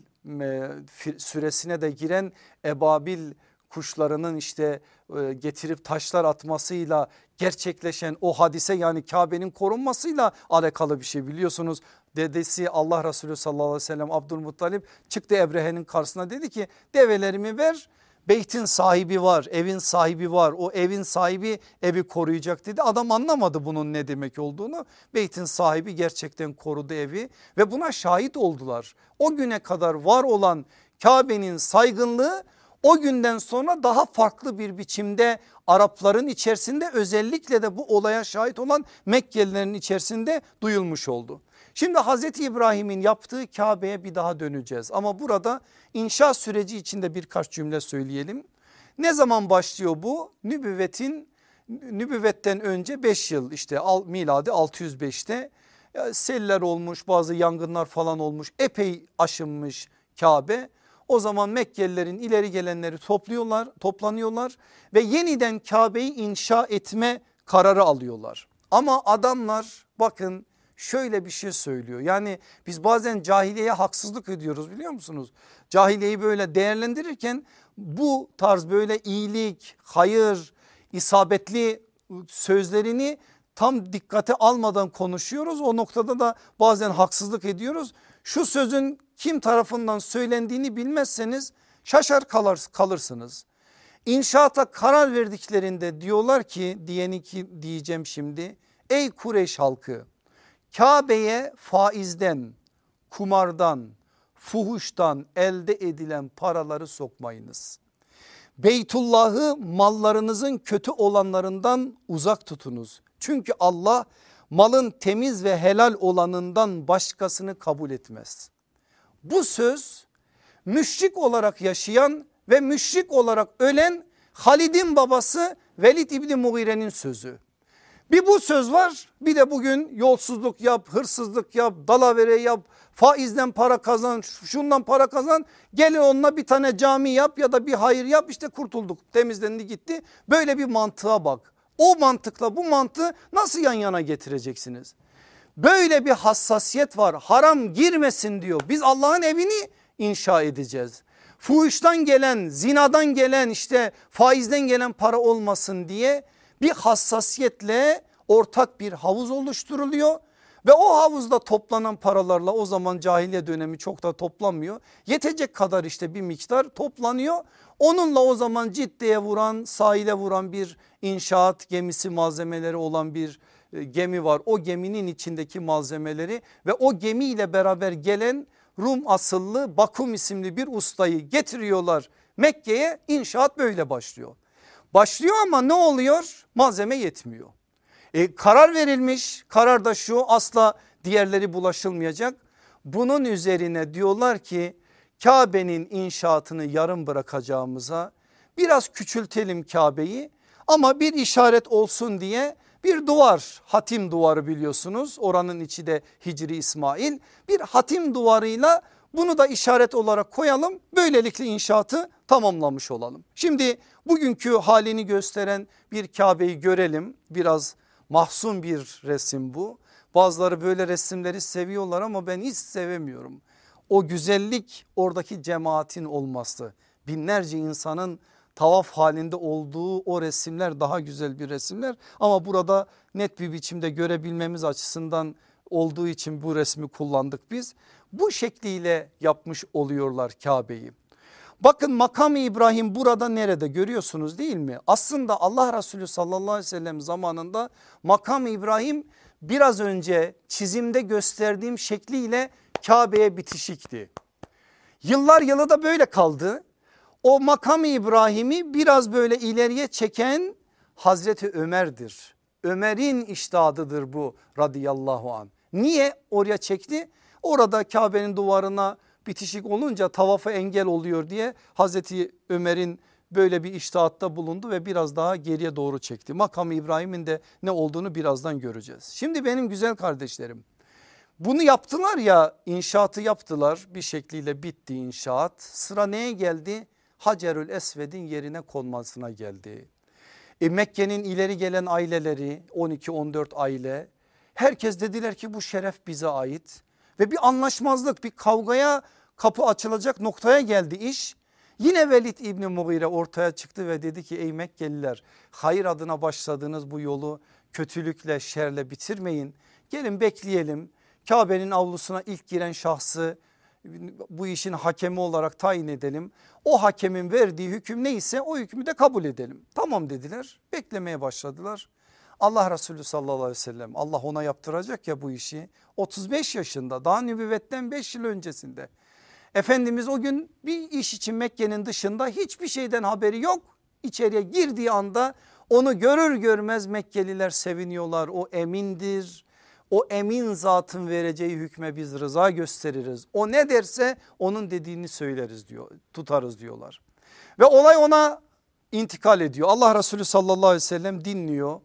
süresine de giren ebabil kuşlarının işte e, getirip taşlar atmasıyla gerçekleşen o hadise yani Kabe'nin korunmasıyla alakalı bir şey biliyorsunuz. Dedesi Allah Resulü sallallahu aleyhi ve sellem Abdülmuttalip çıktı Ebrehe'nin karşısına dedi ki develerimi ver Beytin sahibi var, evin sahibi var. O evin sahibi evi koruyacak dedi. Adam anlamadı bunun ne demek olduğunu. Beytin sahibi gerçekten korudu evi ve buna şahit oldular. O güne kadar var olan Kabe'nin saygınlığı o günden sonra daha farklı bir biçimde Arapların içerisinde özellikle de bu olaya şahit olan Mekkelilerin içerisinde duyulmuş oldu. Şimdi Hazreti İbrahim'in yaptığı Kabe'ye bir daha döneceğiz ama burada inşa süreci içinde birkaç cümle söyleyelim. Ne zaman başlıyor bu? Nübüvvetin nübüvvetten önce 5 yıl işte miladi 605'te seller olmuş bazı yangınlar falan olmuş epey aşınmış Kabe. O zaman Mekkelilerin ileri gelenleri topluyorlar toplanıyorlar ve yeniden Kabe'yi inşa etme kararı alıyorlar. Ama adamlar bakın şöyle bir şey söylüyor. Yani biz bazen cahiliyeye haksızlık ediyoruz biliyor musunuz? Cahiliyeyi böyle değerlendirirken bu tarz böyle iyilik, hayır, isabetli sözlerini tam dikkate almadan konuşuyoruz. O noktada da bazen haksızlık ediyoruz. Şu sözün kim tarafından söylendiğini bilmezseniz şaşar kalır, kalırsınız. İnşaata karar verdiklerinde diyorlar ki diyeni ki diyeceğim şimdi ey Kureyş halkı Kabe'ye faizden, kumardan, fuhuştan elde edilen paraları sokmayınız. Beytullah'ı mallarınızın kötü olanlarından uzak tutunuz. Çünkü Allah malın temiz ve helal olanından başkasını kabul etmez. Bu söz müşrik olarak yaşayan ve müşrik olarak ölen Halid'in babası Velid İbni Mughire'nin sözü. Bir bu söz var bir de bugün yolsuzluk yap, hırsızlık yap, dalavere yap, faizden para kazan, şundan para kazan. Gelin onunla bir tane cami yap ya da bir hayır yap işte kurtulduk temizlendi gitti. Böyle bir mantığa bak. O mantıkla bu mantığı nasıl yan yana getireceksiniz? Böyle bir hassasiyet var haram girmesin diyor. Biz Allah'ın evini inşa edeceğiz. Fuhuştan gelen zinadan gelen işte faizden gelen para olmasın diye bir hassasiyetle ortak bir havuz oluşturuluyor. Ve o havuzda toplanan paralarla o zaman cahiliye dönemi çok da toplanmıyor. Yetecek kadar işte bir miktar toplanıyor. Onunla o zaman ciddiye vuran sahile vuran bir inşaat gemisi malzemeleri olan bir e, gemi var. O geminin içindeki malzemeleri ve o gemiyle beraber gelen Rum asıllı Bakum isimli bir ustayı getiriyorlar Mekke'ye inşaat böyle başlıyor. Başlıyor ama ne oluyor? Malzeme yetmiyor. E, karar verilmiş karar da şu asla diğerleri bulaşılmayacak. Bunun üzerine diyorlar ki Kabe'nin inşaatını yarım bırakacağımıza biraz küçültelim Kabe'yi ama bir işaret olsun diye bir duvar hatim duvarı biliyorsunuz oranın içi de Hicri İsmail bir hatim duvarıyla bunu da işaret olarak koyalım böylelikle inşaatı tamamlamış olalım. Şimdi bugünkü halini gösteren bir Kabe'yi görelim biraz mahzun bir resim bu. Bazıları böyle resimleri seviyorlar ama ben hiç sevemiyorum. O güzellik oradaki cemaatin olması binlerce insanın tavaf halinde olduğu o resimler daha güzel bir resimler ama burada net bir biçimde görebilmemiz açısından olduğu için bu resmi kullandık biz. Bu şekliyle yapmış oluyorlar Kabe'yi. Bakın makam İbrahim burada nerede görüyorsunuz değil mi? Aslında Allah Resulü sallallahu aleyhi ve sellem zamanında makam İbrahim biraz önce çizimde gösterdiğim şekliyle Kabe'ye bitişikti. Yıllar yılı da böyle kaldı. O makam İbrahim'i biraz böyle ileriye çeken Hazreti Ömer'dir. Ömer'in iştahadıdır bu radıyallahu an. Niye oraya çekti? Orada Kabe'nin duvarına bitişik olunca tavafa engel oluyor diye Hazreti Ömer'in böyle bir iştahatta bulundu ve biraz daha geriye doğru çekti. Makam İbrahim'in de ne olduğunu birazdan göreceğiz. Şimdi benim güzel kardeşlerim bunu yaptılar ya inşaatı yaptılar bir şekliyle bitti inşaat. Sıra neye geldi? Hacerül Esved'in yerine konmasına geldi. E Mekke'nin ileri gelen aileleri 12-14 aile herkes dediler ki bu şeref bize ait ve bir anlaşmazlık bir kavgaya kapı açılacak noktaya geldi iş. Yine Velid İbni Mughire ortaya çıktı ve dedi ki ey Mekkeliler hayır adına başladığınız bu yolu kötülükle şerle bitirmeyin. Gelin bekleyelim Kabe'nin avlusuna ilk giren şahsı bu işin hakemi olarak tayin edelim. O hakemin verdiği hüküm neyse o hükmü de kabul edelim. Tamam dediler beklemeye başladılar. Allah Resulü sallallahu aleyhi ve sellem Allah ona yaptıracak ya bu işi 35 yaşında daha nübüvvetten 5 yıl öncesinde. Efendimiz o gün bir iş için Mekke'nin dışında hiçbir şeyden haberi yok. İçeriye girdiği anda onu görür görmez Mekkeliler seviniyorlar. O emindir. O emin zatın vereceği hükme biz rıza gösteririz. O ne derse onun dediğini söyleriz diyor, tutarız diyorlar. Ve olay ona intikal ediyor. Allah Resulü sallallahu aleyhi ve sellem dinliyor.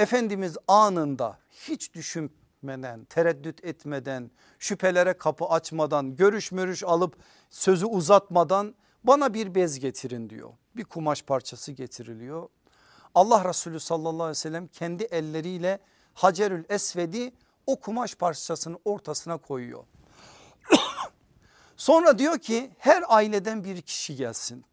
Efendimiz anında hiç düşünmeden, tereddüt etmeden, şüphelere kapı açmadan, görüş mörüş alıp sözü uzatmadan bana bir bez getirin diyor. Bir kumaş parçası getiriliyor. Allah Resulü sallallahu aleyhi ve sellem kendi elleriyle Hacerül Esved'i o kumaş parçasının ortasına koyuyor. (coughs) Sonra diyor ki her aileden bir kişi gelsin.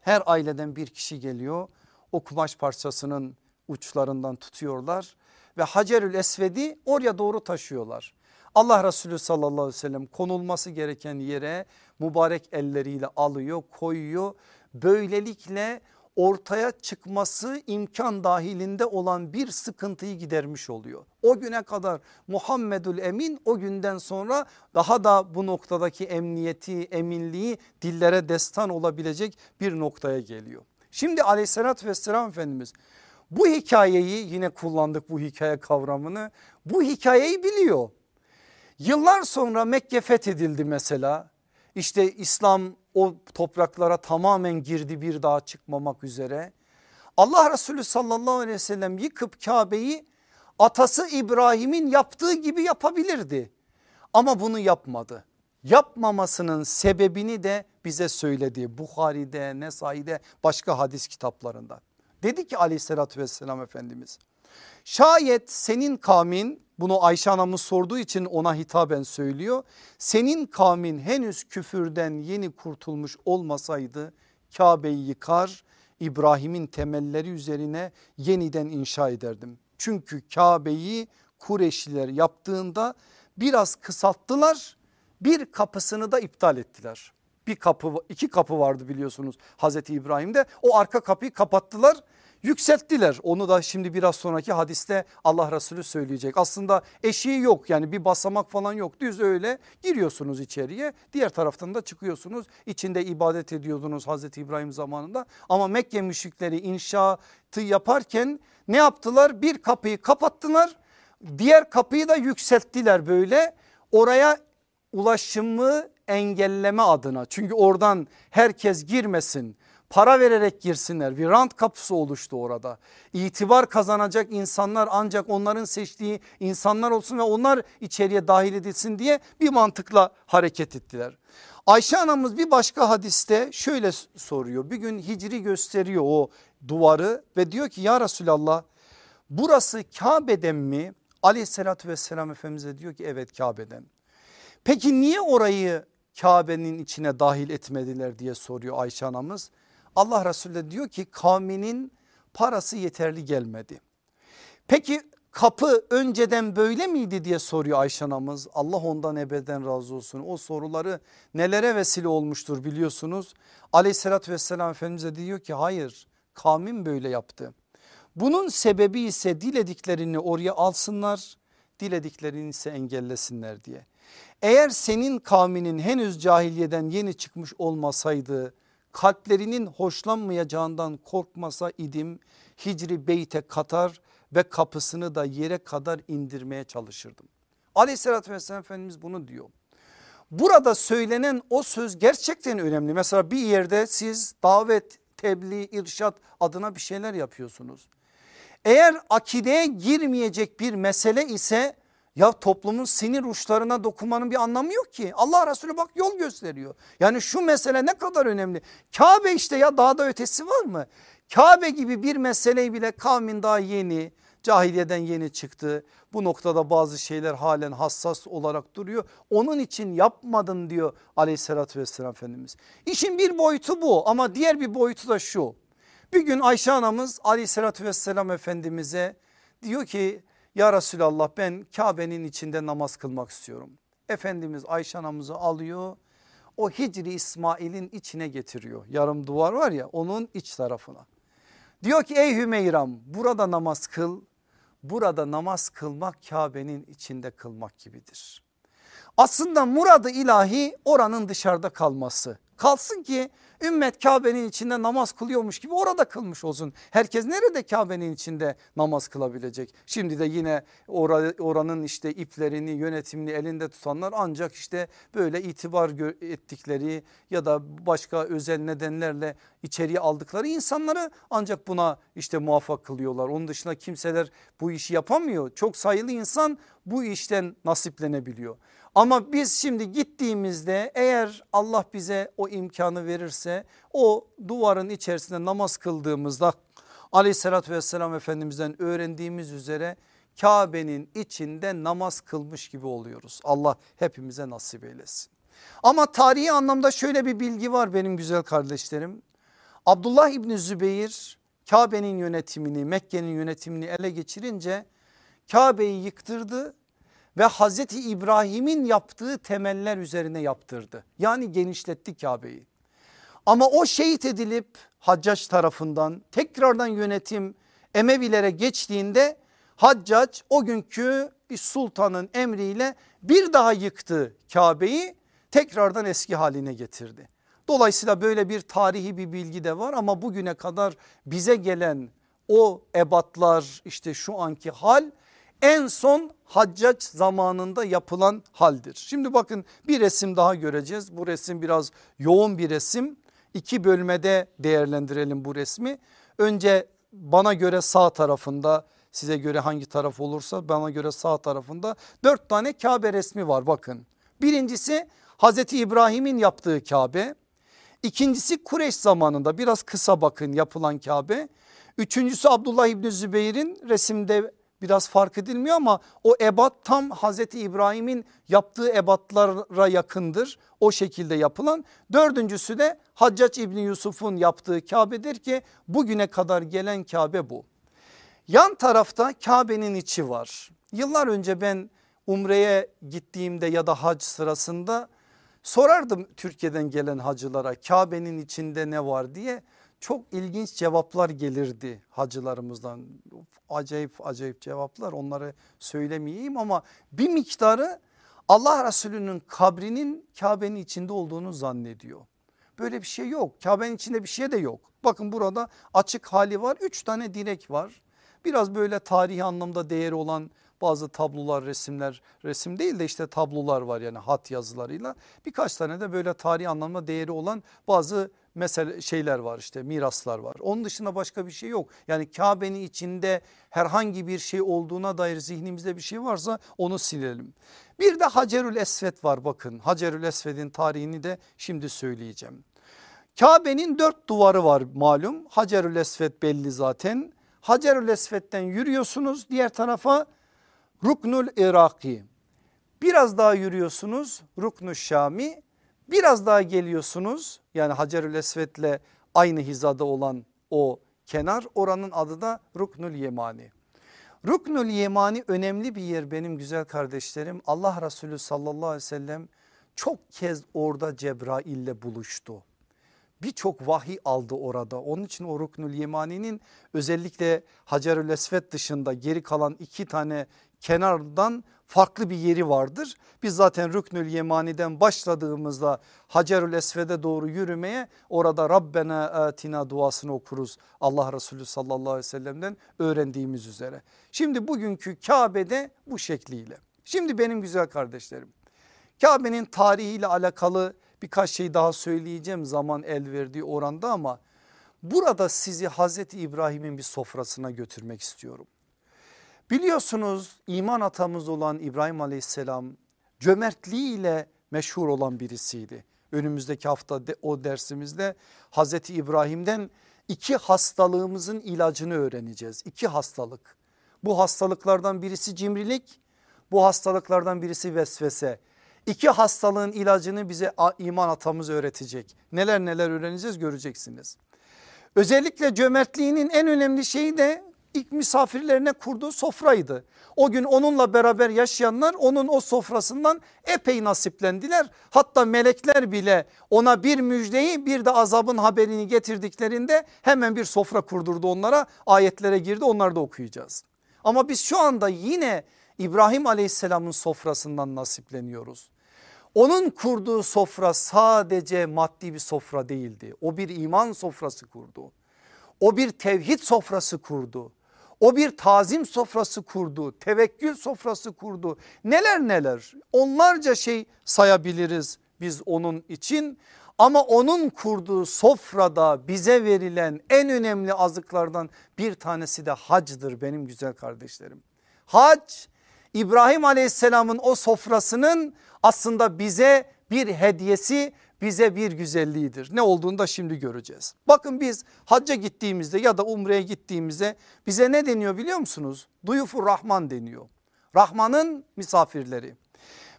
Her aileden bir kişi geliyor. O kumaş parçasının uçlarından tutuyorlar ve Hacerül Esved'i oraya doğru taşıyorlar. Allah Resulü sallallahu aleyhi ve sellem konulması gereken yere mübarek elleriyle alıyor koyuyor. Böylelikle ortaya çıkması imkan dahilinde olan bir sıkıntıyı gidermiş oluyor. O güne kadar Muhammedül Emin o günden sonra daha da bu noktadaki emniyeti eminliği dillere destan olabilecek bir noktaya geliyor. Şimdi aleyhissalatü vesselam Efendimiz bu hikayeyi yine kullandık bu hikaye kavramını bu hikayeyi biliyor. Yıllar sonra Mekke fethedildi mesela işte İslam o topraklara tamamen girdi bir daha çıkmamak üzere. Allah Resulü sallallahu aleyhi ve sellem yıkıp Kabe'yi atası İbrahim'in yaptığı gibi yapabilirdi. Ama bunu yapmadı. Yapmamasının sebebini de bize söyledi. Bukhari'de, Nesai'de başka hadis kitaplarında. Dedi ki aleyhissalatü vesselam Efendimiz şayet senin kavmin bunu Ayşe anamız sorduğu için ona hitaben söylüyor. Senin kavmin henüz küfürden yeni kurtulmuş olmasaydı Kabe'yi yıkar İbrahim'in temelleri üzerine yeniden inşa ederdim. Çünkü Kabe'yi Kureşliler yaptığında biraz kısalttılar bir kapısını da iptal ettiler. Bir kapı iki kapı vardı biliyorsunuz Hazreti İbrahim'de o arka kapıyı kapattılar yükselttiler. Onu da şimdi biraz sonraki hadiste Allah Resulü söyleyecek. Aslında eşiği yok yani bir basamak falan yok düz öyle giriyorsunuz içeriye. Diğer taraftan da çıkıyorsunuz. İçinde ibadet ediyordunuz Hazreti İbrahim zamanında. Ama Mekke müşrikleri inşaatı yaparken ne yaptılar? Bir kapıyı kapattılar. Diğer kapıyı da yükselttiler böyle. Oraya ulaşımı engelleme adına. Çünkü oradan herkes girmesin para vererek girsinler bir rant kapısı oluştu orada. İtibar kazanacak insanlar ancak onların seçtiği insanlar olsun ve onlar içeriye dahil edilsin diye bir mantıkla hareket ettiler. Ayşe anamız bir başka hadiste şöyle soruyor bir gün hicri gösteriyor o duvarı ve diyor ki ya Resulallah burası Kabe'den mi? Aleyhissalatü vesselam Efendimiz'e diyor ki evet Kabe'den. Peki niye orayı Kabe'nin içine dahil etmediler diye soruyor Ayşe anamız. Allah Resulü de diyor ki kavminin parası yeterli gelmedi. Peki kapı önceden böyle miydi diye soruyor Ayşe anamız. Allah ondan ebeden razı olsun. O soruları nelere vesile olmuştur biliyorsunuz. Aleyhissalatü vesselam Efendimiz'e diyor ki hayır kavmin böyle yaptı. Bunun sebebi ise dilediklerini oraya alsınlar dilediklerini ise engellesinler diye. Eğer senin kavminin henüz cahiliyeden yeni çıkmış olmasaydı kalplerinin hoşlanmayacağından korkmasa idim Hicri Beyt'e katar ve kapısını da yere kadar indirmeye çalışırdım. Aleyhissalatü vesselam Efendimiz bunu diyor. Burada söylenen o söz gerçekten önemli. Mesela bir yerde siz davet, tebliğ, irşat adına bir şeyler yapıyorsunuz. Eğer akideye girmeyecek bir mesele ise ya toplumun sinir uçlarına dokunmanın bir anlamı yok ki. Allah Resulü bak yol gösteriyor. Yani şu mesele ne kadar önemli. Kabe işte ya daha da ötesi var mı? Kabe gibi bir meseleyi bile kavmin daha yeni cahiliyeden yeni çıktı. Bu noktada bazı şeyler halen hassas olarak duruyor. Onun için yapmadın diyor aleyhissalatü vesselam Efendimiz. İşin bir boyutu bu ama diğer bir boyutu da şu. Bir gün Ayşe anamız aleyhissalatü vesselam Efendimiz'e diyor ki ya Resulallah ben Kabe'nin içinde namaz kılmak istiyorum. Efendimiz Ayşe anamızı alıyor o Hicri İsmail'in içine getiriyor. Yarım duvar var ya onun iç tarafına. Diyor ki ey Hümeyram burada namaz kıl. Burada namaz kılmak Kabe'nin içinde kılmak gibidir. Aslında muradı ilahi oranın dışarıda kalması. Kalsın ki ümmet Kabe'nin içinde namaz kılıyormuş gibi orada kılmış olsun. Herkes nerede Kabe'nin içinde namaz kılabilecek? Şimdi de yine oranın işte iplerini yönetimini elinde tutanlar ancak işte böyle itibar ettikleri ya da başka özel nedenlerle içeriye aldıkları insanları ancak buna işte muvaffak kılıyorlar. Onun dışında kimseler bu işi yapamıyor. Çok sayılı insan bu işten nasiplenebiliyor. Ama biz şimdi gittiğimizde eğer Allah bize o imkanı verirse o duvarın içerisinde namaz kıldığımızda aleyhissalatü vesselam efendimizden öğrendiğimiz üzere Kabe'nin içinde namaz kılmış gibi oluyoruz. Allah hepimize nasip eylesin. Ama tarihi anlamda şöyle bir bilgi var benim güzel kardeşlerim. Abdullah İbni Zübeyir Kabe'nin yönetimini Mekke'nin yönetimini ele geçirince Kabe'yi yıktırdı ve Hazreti İbrahim'in yaptığı temeller üzerine yaptırdı. Yani genişletti Kabe'yi. Ama o şehit edilip Haccaç tarafından tekrardan yönetim Emevilere geçtiğinde Haccac o günkü bir sultanın emriyle bir daha yıktı Kabe'yi tekrardan eski haline getirdi. Dolayısıyla böyle bir tarihi bir bilgi de var ama bugüne kadar bize gelen o ebatlar işte şu anki hal en son haccac zamanında yapılan haldir. Şimdi bakın bir resim daha göreceğiz. Bu resim biraz yoğun bir resim. İki bölmede değerlendirelim bu resmi. Önce bana göre sağ tarafında size göre hangi taraf olursa bana göre sağ tarafında dört tane Kabe resmi var bakın. Birincisi Hazreti İbrahim'in yaptığı Kabe. İkincisi Kureş zamanında biraz kısa bakın yapılan Kabe. Üçüncüsü Abdullah İbni Zübeyir'in resimde biraz fark edilmiyor ama o ebat tam Hazreti İbrahim'in yaptığı ebatlara yakındır. O şekilde yapılan. Dördüncüsü de Haccac İbni Yusuf'un yaptığı Kabe'dir ki bugüne kadar gelen Kabe bu. Yan tarafta Kabe'nin içi var. Yıllar önce ben Umre'ye gittiğimde ya da hac sırasında sorardım Türkiye'den gelen hacılara Kabe'nin içinde ne var diye. Çok ilginç cevaplar gelirdi hacılarımızdan. Acayip acayip cevaplar onları söylemeyeyim ama bir miktarı Allah Resulü'nün kabrinin Kabe'nin içinde olduğunu zannediyor. Böyle bir şey yok. Kabe'nin içinde bir şey de yok. Bakın burada açık hali var. Üç tane direk var. Biraz böyle tarihi anlamda değeri olan bazı tablolar resimler resim değil de işte tablolar var yani hat yazılarıyla birkaç tane de böyle tarihi anlamda değeri olan bazı mesele şeyler var işte miraslar var. Onun dışında başka bir şey yok. Yani Kabe'nin içinde herhangi bir şey olduğuna dair zihnimizde bir şey varsa onu silelim. Bir de Hacerül Esved var bakın Hacerül Esved'in tarihini de şimdi söyleyeceğim. Kabe'nin dört duvarı var malum Hacerül Esved belli zaten. Hacerül Esved'den yürüyorsunuz diğer tarafa Ruknul Iraki. Biraz daha yürüyorsunuz Ruknul Şami. Biraz daha geliyorsunuz yani Hacerül Esved'le aynı hizada olan o kenar oranın adı da Ruknul Yemani. Ruknul Yemani önemli bir yer benim güzel kardeşlerim. Allah Resulü sallallahu aleyhi ve sellem çok kez orada Cebrail ile buluştu birçok vahiy aldı orada. Onun için o Ruknul Yemani'nin özellikle Hacerül Esved dışında geri kalan iki tane kenardan farklı bir yeri vardır. Biz zaten Rüknül Yemani'den başladığımızda Hacerül Esved'e doğru yürümeye orada Rabbena atina duasını okuruz. Allah Resulü sallallahu aleyhi ve sellem'den öğrendiğimiz üzere. Şimdi bugünkü Kabe'de bu şekliyle. Şimdi benim güzel kardeşlerim Kabe'nin tarihiyle alakalı birkaç şey daha söyleyeceğim zaman el verdiği oranda ama burada sizi Hazreti İbrahim'in bir sofrasına götürmek istiyorum. Biliyorsunuz iman atamız olan İbrahim aleyhisselam cömertliğiyle meşhur olan birisiydi. Önümüzdeki hafta o dersimizde Hazreti İbrahim'den iki hastalığımızın ilacını öğreneceğiz. İki hastalık. Bu hastalıklardan birisi cimrilik, bu hastalıklardan birisi vesvese. İki hastalığın ilacını bize iman atamız öğretecek. Neler neler öğreneceğiz göreceksiniz. Özellikle cömertliğinin en önemli şeyi de ilk misafirlerine kurduğu sofraydı. O gün onunla beraber yaşayanlar onun o sofrasından epey nasiplendiler. Hatta melekler bile ona bir müjdeyi bir de azabın haberini getirdiklerinde hemen bir sofra kurdurdu onlara. Ayetlere girdi onları da okuyacağız. Ama biz şu anda yine İbrahim aleyhisselamın sofrasından nasipleniyoruz. Onun kurduğu sofra sadece maddi bir sofra değildi. O bir iman sofrası kurdu. O bir tevhid sofrası kurdu. O bir tazim sofrası kurdu, tevekkül sofrası kurdu. Neler neler onlarca şey sayabiliriz biz onun için. Ama onun kurduğu sofrada bize verilen en önemli azıklardan bir tanesi de hacdır benim güzel kardeşlerim. Hac İbrahim aleyhisselamın o sofrasının aslında bize bir hediyesi bize bir güzelliğidir. Ne olduğunu da şimdi göreceğiz. Bakın biz hacca gittiğimizde ya da umreye gittiğimizde bize ne deniyor biliyor musunuz? Duyufur Rahman deniyor. Rahman'ın misafirleri.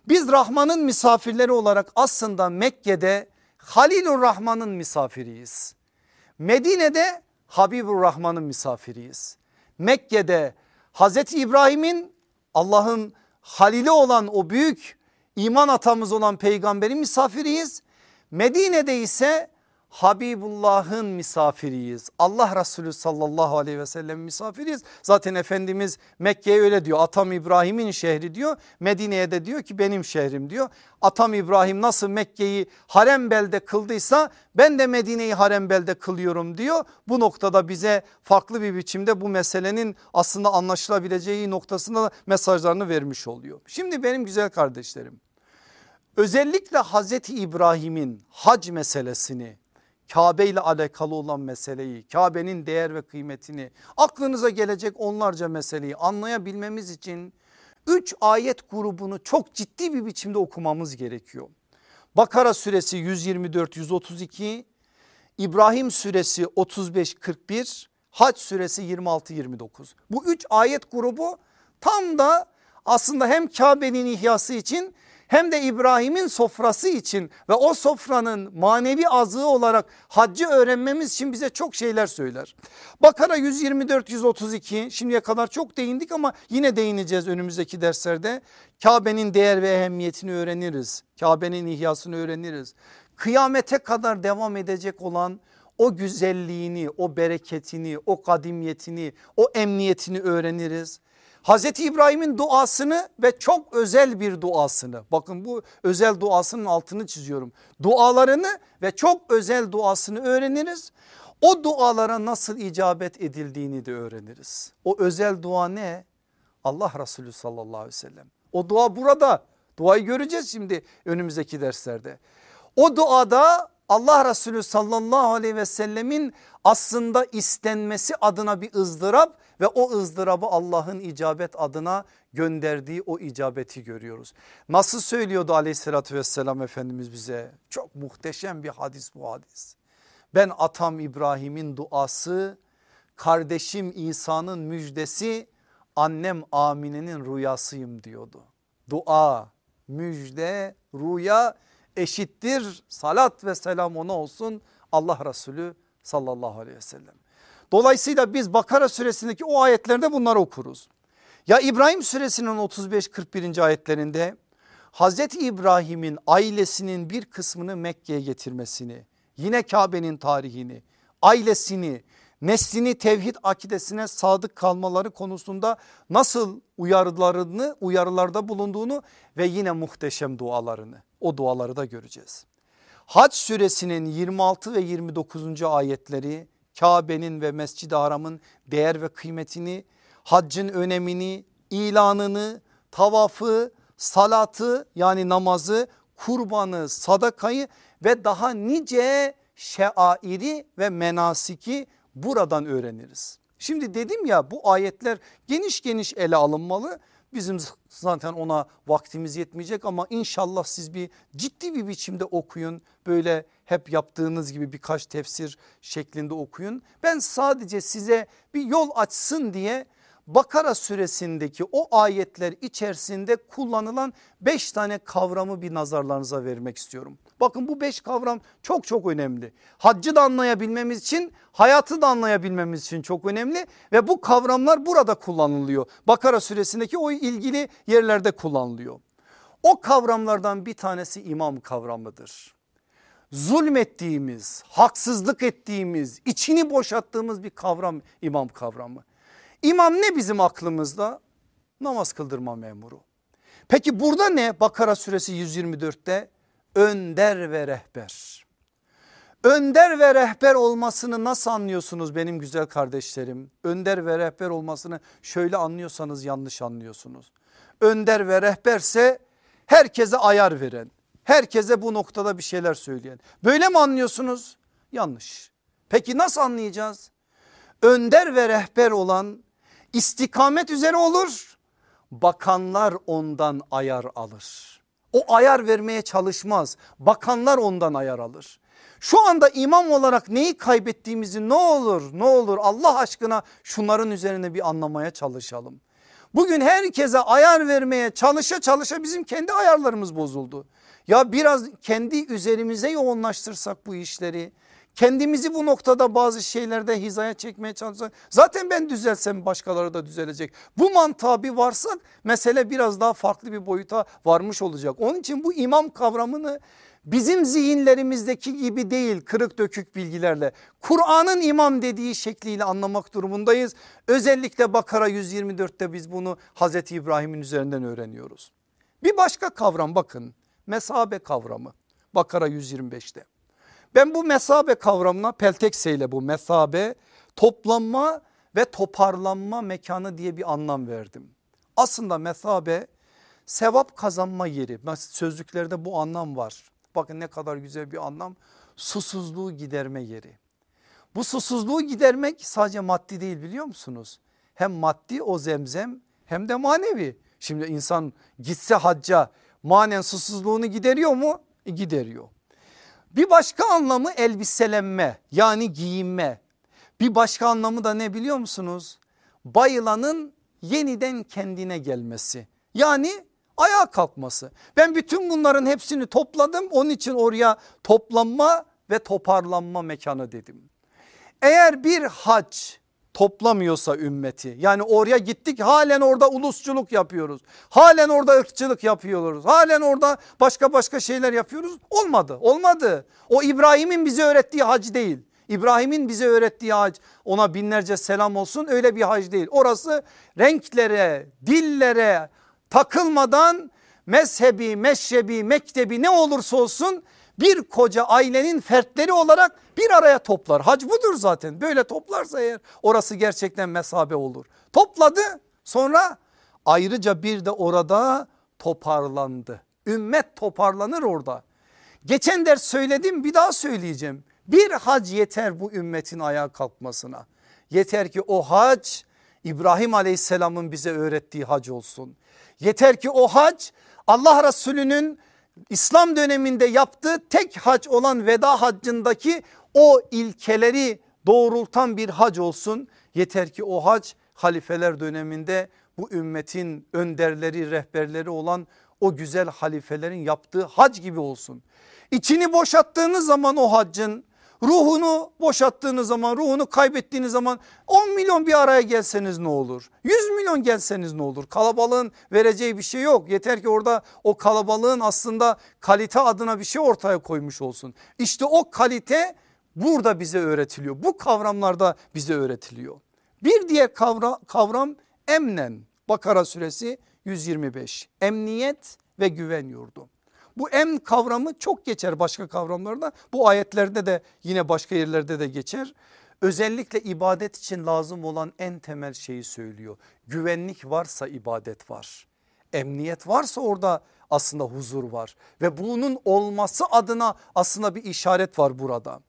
Biz Rahman'ın misafirleri olarak aslında Mekke'de Halilur Rahman'ın misafiriyiz. Medine'de Habibur Rahman'ın misafiriyiz. Mekke'de Hazreti İbrahim'in Allah'ın halili olan o büyük iman atamız olan peygamberin misafiriyiz. Medine'de ise Habibullah'ın misafiriyiz. Allah Resulü sallallahu aleyhi ve sellem misafiriyiz. Zaten Efendimiz Mekke'ye öyle diyor. Atam İbrahim'in şehri diyor. Medine'ye de diyor ki benim şehrim diyor. Atam İbrahim nasıl Mekke'yi harem belde kıldıysa ben de Medine'yi harem belde kılıyorum diyor. Bu noktada bize farklı bir biçimde bu meselenin aslında anlaşılabileceği noktasında mesajlarını vermiş oluyor. Şimdi benim güzel kardeşlerim özellikle Hazreti İbrahim'in hac meselesini Kabe ile alakalı olan meseleyi, Kabe'nin değer ve kıymetini, aklınıza gelecek onlarca meseleyi anlayabilmemiz için 3 ayet grubunu çok ciddi bir biçimde okumamız gerekiyor. Bakara suresi 124-132, İbrahim suresi 35-41, Hac suresi 26-29. Bu 3 ayet grubu tam da aslında hem Kabe'nin ihyası için hem de İbrahim'in sofrası için ve o sofranın manevi azığı olarak haccı öğrenmemiz için bize çok şeyler söyler. Bakara 124-132 şimdiye kadar çok değindik ama yine değineceğiz önümüzdeki derslerde. Kabe'nin değer ve ehemmiyetini öğreniriz. Kabe'nin ihyasını öğreniriz. Kıyamete kadar devam edecek olan o güzelliğini, o bereketini, o kadimiyetini, o emniyetini öğreniriz. Hazreti İbrahim'in duasını ve çok özel bir duasını bakın bu özel duasının altını çiziyorum. Dualarını ve çok özel duasını öğreniriz. O dualara nasıl icabet edildiğini de öğreniriz. O özel dua ne? Allah Resulü sallallahu aleyhi ve sellem. O dua burada. Duayı göreceğiz şimdi önümüzdeki derslerde. O duada Allah Resulü sallallahu aleyhi ve sellemin aslında istenmesi adına bir ızdırap ve o ızdırabı Allah'ın icabet adına gönderdiği o icabeti görüyoruz. Nasıl söylüyordu aleyhissalatü vesselam Efendimiz bize çok muhteşem bir hadis bu hadis. Ben atam İbrahim'in duası kardeşim İsa'nın müjdesi annem Amine'nin rüyasıyım diyordu. Dua müjde rüya eşittir salat ve selam ona olsun Allah Resulü sallallahu aleyhi ve sellem. Dolayısıyla biz Bakara suresindeki o ayetlerde bunları okuruz. Ya İbrahim suresinin 35-41. ayetlerinde Hazreti İbrahim'in ailesinin bir kısmını Mekke'ye getirmesini, yine Kabe'nin tarihini, ailesini, neslini tevhid akidesine sadık kalmaları konusunda nasıl uyarılarını uyarılarda bulunduğunu ve yine muhteşem dualarını o duaları da göreceğiz. Hac suresinin 26 ve 29. ayetleri Kabe'nin ve Mescid-i Haram'ın değer ve kıymetini, haccın önemini, ilanını, tavafı, salatı yani namazı, kurbanı, sadakayı ve daha nice şeairi ve menasiki buradan öğreniriz. Şimdi dedim ya bu ayetler geniş geniş ele alınmalı. Bizim zaten ona vaktimiz yetmeyecek ama inşallah siz bir ciddi bir biçimde okuyun. Böyle hep yaptığınız gibi birkaç tefsir şeklinde okuyun. Ben sadece size bir yol açsın diye Bakara suresindeki o ayetler içerisinde kullanılan beş tane kavramı bir nazarlarınıza vermek istiyorum. Bakın bu beş kavram çok çok önemli. Haccı da anlayabilmemiz için hayatı da anlayabilmemiz için çok önemli ve bu kavramlar burada kullanılıyor. Bakara suresindeki o ilgili yerlerde kullanılıyor. O kavramlardan bir tanesi imam kavramıdır. Zulmettiğimiz, haksızlık ettiğimiz, içini boşalttığımız bir kavram imam kavramı. İmam ne bizim aklımızda? Namaz kıldırma memuru. Peki burada ne? Bakara suresi 124'te önder ve rehber. Önder ve rehber olmasını nasıl anlıyorsunuz benim güzel kardeşlerim? Önder ve rehber olmasını şöyle anlıyorsanız yanlış anlıyorsunuz. Önder ve rehberse herkese ayar veren, herkese bu noktada bir şeyler söyleyen. Böyle mi anlıyorsunuz? Yanlış. Peki nasıl anlayacağız? Önder ve rehber olan istikamet üzere olur. Bakanlar ondan ayar alır. O ayar vermeye çalışmaz. Bakanlar ondan ayar alır. Şu anda imam olarak neyi kaybettiğimizi ne olur ne olur Allah aşkına şunların üzerine bir anlamaya çalışalım. Bugün herkese ayar vermeye çalışa çalışa bizim kendi ayarlarımız bozuldu. Ya biraz kendi üzerimize yoğunlaştırsak bu işleri Kendimizi bu noktada bazı şeylerde hizaya çekmeye çalışsak zaten ben düzelsem başkaları da düzelecek. Bu mantığa bir varsak mesele biraz daha farklı bir boyuta varmış olacak. Onun için bu imam kavramını bizim zihinlerimizdeki gibi değil kırık dökük bilgilerle Kur'an'ın imam dediği şekliyle anlamak durumundayız. Özellikle Bakara 124'te biz bunu Hazreti İbrahim'in üzerinden öğreniyoruz. Bir başka kavram bakın mesabe kavramı Bakara 125'te. Ben bu mesabe kavramına peltekse ile bu mesabe toplanma ve toparlanma mekanı diye bir anlam verdim. Aslında mesabe sevap kazanma yeri sözlüklerde bu anlam var. Bakın ne kadar güzel bir anlam susuzluğu giderme yeri. Bu susuzluğu gidermek sadece maddi değil biliyor musunuz? Hem maddi o zemzem hem de manevi. Şimdi insan gitse hacca manen susuzluğunu gideriyor mu? E, gideriyor. Bir başka anlamı elbiselenme yani giyinme. Bir başka anlamı da ne biliyor musunuz? Bayılanın yeniden kendine gelmesi. Yani ayağa kalkması. Ben bütün bunların hepsini topladım. Onun için oraya toplanma ve toparlanma mekanı dedim. Eğer bir hac toplamıyorsa ümmeti yani oraya gittik halen orada ulusçuluk yapıyoruz. Halen orada ırkçılık yapıyoruz. Halen orada başka başka şeyler yapıyoruz. Olmadı olmadı. O İbrahim'in bize öğrettiği hac değil. İbrahim'in bize öğrettiği hac ona binlerce selam olsun öyle bir hac değil. Orası renklere, dillere takılmadan mezhebi, meşrebi, mektebi ne olursa olsun bir koca ailenin fertleri olarak bir araya toplar. Hac budur zaten böyle toplarsa eğer orası gerçekten mesabe olur. Topladı sonra ayrıca bir de orada toparlandı. Ümmet toparlanır orada. Geçen ders söyledim bir daha söyleyeceğim. Bir hac yeter bu ümmetin ayağa kalkmasına. Yeter ki o hac İbrahim aleyhisselamın bize öğrettiği hac olsun. Yeter ki o hac Allah Resulü'nün İslam döneminde yaptığı tek hac olan veda haccındaki o ilkeleri doğrultan bir hac olsun. Yeter ki o hac halifeler döneminde bu ümmetin önderleri rehberleri olan o güzel halifelerin yaptığı hac gibi olsun. İçini boşalttığınız zaman o haccın Ruhunu boşalttığınız zaman ruhunu kaybettiğiniz zaman 10 milyon bir araya gelseniz ne olur? 100 milyon gelseniz ne olur? Kalabalığın vereceği bir şey yok. Yeter ki orada o kalabalığın aslında kalite adına bir şey ortaya koymuş olsun. İşte o kalite burada bize öğretiliyor. Bu kavramlarda bize öğretiliyor. Bir diğer kavra, kavram emnen Bakara suresi 125 emniyet ve güven yurdu. Bu em kavramı çok geçer başka kavramlarda. Bu ayetlerde de yine başka yerlerde de geçer. Özellikle ibadet için lazım olan en temel şeyi söylüyor. Güvenlik varsa ibadet var. Emniyet varsa orada aslında huzur var ve bunun olması adına aslında bir işaret var burada.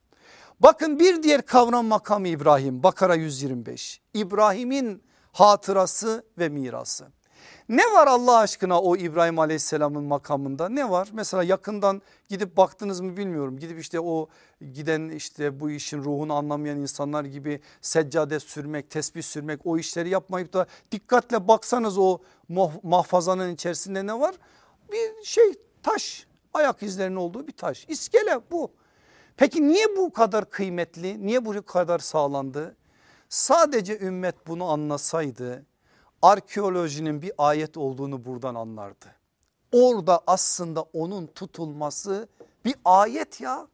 Bakın bir diğer kavram makamı İbrahim Bakara 125 İbrahim'in hatırası ve mirası. Ne var Allah aşkına o İbrahim aleyhisselamın makamında ne var? Mesela yakından gidip baktınız mı bilmiyorum. Gidip işte o giden işte bu işin ruhunu anlamayan insanlar gibi seccade sürmek, tesbih sürmek o işleri yapmayıp da dikkatle baksanız o mahfazanın içerisinde ne var? Bir şey taş ayak izlerinin olduğu bir taş iskele bu. Peki niye bu kadar kıymetli? Niye bu kadar sağlandı? Sadece ümmet bunu anlasaydı arkeolojinin bir ayet olduğunu buradan anlardı. Orada aslında onun tutulması bir ayet ya.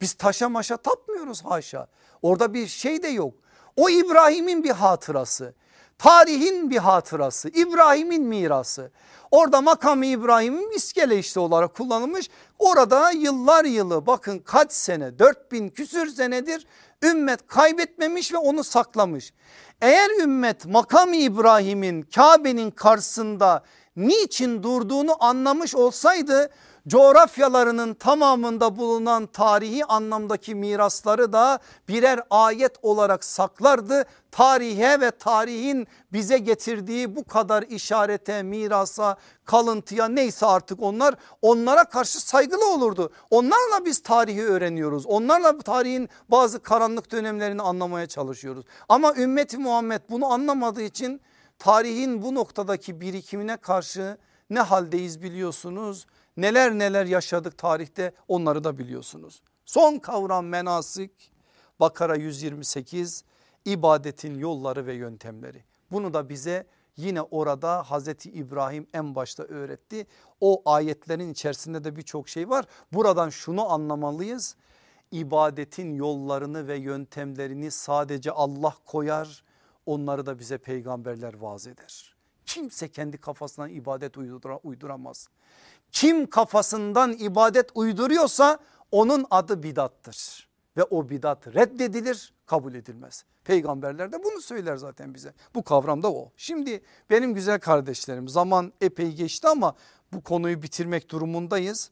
Biz taşa maşa tapmıyoruz haşa. Orada bir şey de yok. O İbrahim'in bir hatırası. Tarihin bir hatırası. İbrahim'in mirası. Orada makamı İbrahim'in iskele işte olarak kullanılmış. Orada yıllar yılı bakın kaç sene 4000 küsür senedir ümmet kaybetmemiş ve onu saklamış. Eğer ümmet makam İbrahim'in Kabe'nin karşısında niçin durduğunu anlamış olsaydı coğrafyalarının tamamında bulunan tarihi anlamdaki mirasları da birer ayet olarak saklardı. Tarihe ve tarihin bize getirdiği bu kadar işarete, mirasa, kalıntıya neyse artık onlar onlara karşı saygılı olurdu. Onlarla biz tarihi öğreniyoruz. Onlarla tarihin bazı karanlık dönemlerini anlamaya çalışıyoruz. Ama ümmeti Muhammed bunu anlamadığı için tarihin bu noktadaki birikimine karşı ne haldeyiz biliyorsunuz neler neler yaşadık tarihte onları da biliyorsunuz. Son kavram menasik Bakara 128 ibadetin yolları ve yöntemleri. Bunu da bize yine orada Hazreti İbrahim en başta öğretti. O ayetlerin içerisinde de birçok şey var. Buradan şunu anlamalıyız. İbadetin yollarını ve yöntemlerini sadece Allah koyar. Onları da bize peygamberler vaaz eder. Kimse kendi kafasından ibadet uyduramaz. Kim kafasından ibadet uyduruyorsa onun adı bidattır. Ve o bidat reddedilir kabul edilmez. Peygamberler de bunu söyler zaten bize. Bu kavramda o. Şimdi benim güzel kardeşlerim zaman epey geçti ama bu konuyu bitirmek durumundayız.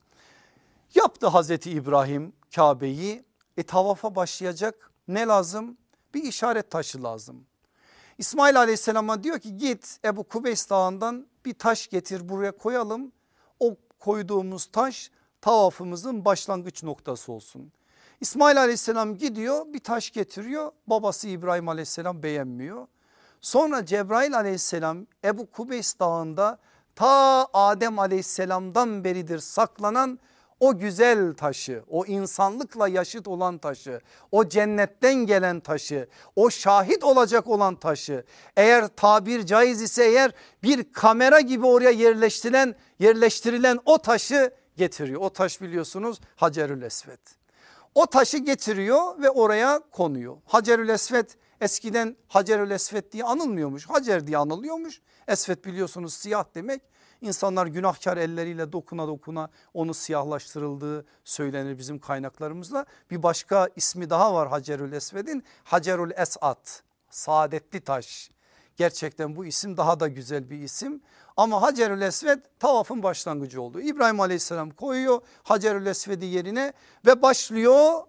Yaptı Hazreti İbrahim Kabe'yi. E tavafa başlayacak ne lazım? Bir işaret taşı lazım. İsmail aleyhisselama diyor ki git Ebu Kubeys dağından bir taş getir buraya koyalım. O koyduğumuz taş tavafımızın başlangıç noktası olsun. İsmail aleyhisselam gidiyor bir taş getiriyor babası İbrahim aleyhisselam beğenmiyor. Sonra Cebrail aleyhisselam Ebu Kubeys dağında ta Adem aleyhisselamdan beridir saklanan o güzel taşı, o insanlıkla yaşıt olan taşı, o cennetten gelen taşı, o şahit olacak olan taşı eğer tabir caiz ise eğer bir kamera gibi oraya yerleştirilen yerleştirilen o taşı getiriyor. O taş biliyorsunuz Hacerül Esved. O taşı getiriyor ve oraya konuyor. Hacerül Esved eskiden Hacerül Esved diye anılmıyormuş. Hacer diye anılıyormuş. Esved biliyorsunuz siyah demek. İnsanlar günahkar elleriyle dokuna dokuna onu siyahlaştırıldığı söylenir bizim kaynaklarımızda. Bir başka ismi daha var Hacerül Esved'in Hacerül Esat saadetli taş. Gerçekten bu isim daha da güzel bir isim. Ama Hacerül Esved tavafın başlangıcı oldu. İbrahim aleyhisselam koyuyor Hacerül Esved'i yerine ve başlıyor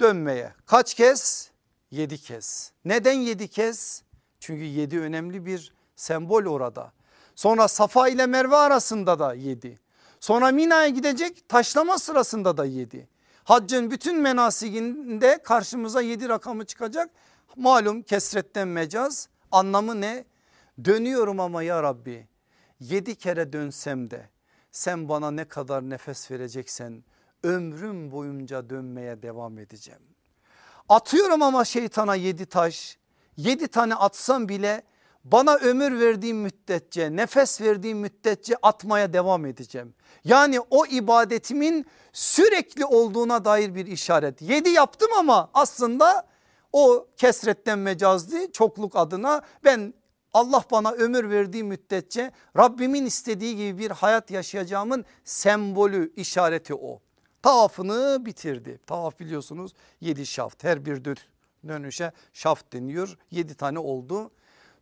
dönmeye. Kaç kez? Yedi kez. Neden yedi kez? Çünkü yedi önemli bir sembol orada. Sonra Safa ile Merve arasında da yedi. Sonra Mina'ya gidecek taşlama sırasında da yedi. Haccın bütün menasiginde karşımıza yedi rakamı çıkacak. Malum kesretten mecaz anlamı ne? Dönüyorum ama ya Rabbi yedi kere dönsem de sen bana ne kadar nefes vereceksen ömrüm boyunca dönmeye devam edeceğim. Atıyorum ama şeytana yedi taş yedi tane atsam bile bana ömür verdiğim müddetçe nefes verdiğim müddetçe atmaya devam edeceğim. Yani o ibadetimin sürekli olduğuna dair bir işaret. Yedi yaptım ama aslında o kesretten mecazdı çokluk adına ben Allah bana ömür verdiği müddetçe Rabbimin istediği gibi bir hayat yaşayacağımın sembolü işareti o. Tavafını bitirdi. Tavaf biliyorsunuz yedi şaft her bir dönüşe şaft deniyor. Yedi tane oldu.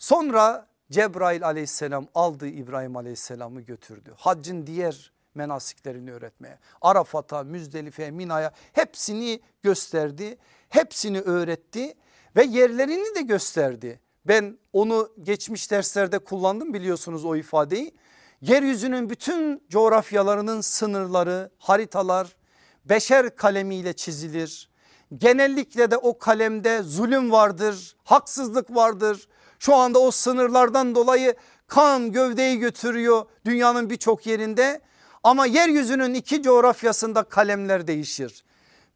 Sonra Cebrail aleyhisselam aldı İbrahim aleyhisselamı götürdü. Haccın diğer menasiklerini öğretmeye. Arafat'a, Müzdelife'ye, Mina'ya hepsini gösterdi. Hepsini öğretti ve yerlerini de gösterdi. Ben onu geçmiş derslerde kullandım biliyorsunuz o ifadeyi. Yeryüzünün bütün coğrafyalarının sınırları, haritalar beşer kalemiyle çizilir. Genellikle de o kalemde zulüm vardır, haksızlık vardır. Şu anda o sınırlardan dolayı kan gövdeyi götürüyor dünyanın birçok yerinde. Ama yeryüzünün iki coğrafyasında kalemler değişir.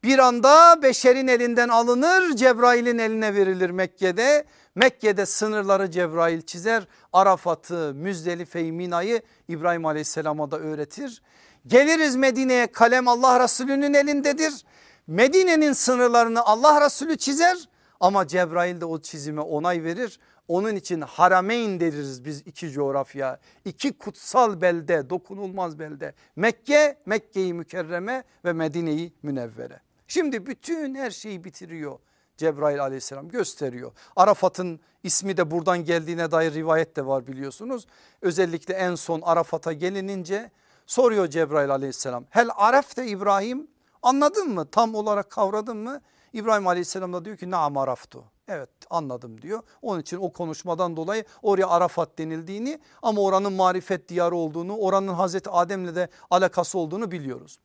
Bir anda beşerin elinden alınır Cebrail'in eline verilir Mekke'de. Mekke'de sınırları Cebrail çizer. Arafat'ı, Müzdelife'yi, Mina'yı İbrahim Aleyhisselam'a da öğretir. Geliriz Medine'ye kalem Allah Resulü'nün elindedir. Medine'nin sınırlarını Allah Resulü çizer ama Cebrail de o çizime onay verir. Onun için harameyn deriz biz iki coğrafya. iki kutsal belde dokunulmaz belde. Mekke, Mekke'yi mükerreme ve Medine'yi münevvere. Şimdi bütün her şeyi bitiriyor. Cebrail aleyhisselam gösteriyor. Arafat'ın ismi de buradan geldiğine dair rivayet de var biliyorsunuz. Özellikle en son Arafat'a gelinince soruyor Cebrail aleyhisselam. Hel arefte İbrahim anladın mı tam olarak kavradın mı? İbrahim aleyhisselam da diyor ki naam araftu. Evet anladım diyor. Onun için o konuşmadan dolayı oraya Arafat denildiğini ama oranın marifet diyarı olduğunu oranın Hazreti Adem'le de alakası olduğunu biliyoruz.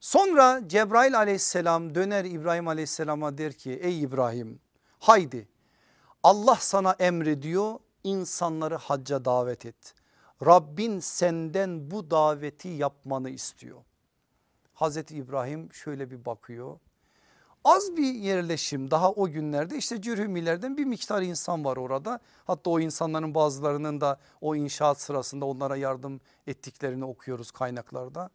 Sonra Cebrail aleyhisselam döner İbrahim aleyhisselama der ki ey İbrahim haydi Allah sana emrediyor insanları hacca davet et. Rabbin senden bu daveti yapmanı istiyor. Hazreti İbrahim şöyle bir bakıyor. Az bir yerleşim daha o günlerde işte Cürhümilerden bir miktar insan var orada. Hatta o insanların bazılarının da o inşaat sırasında onlara yardım ettiklerini okuyoruz kaynaklarda.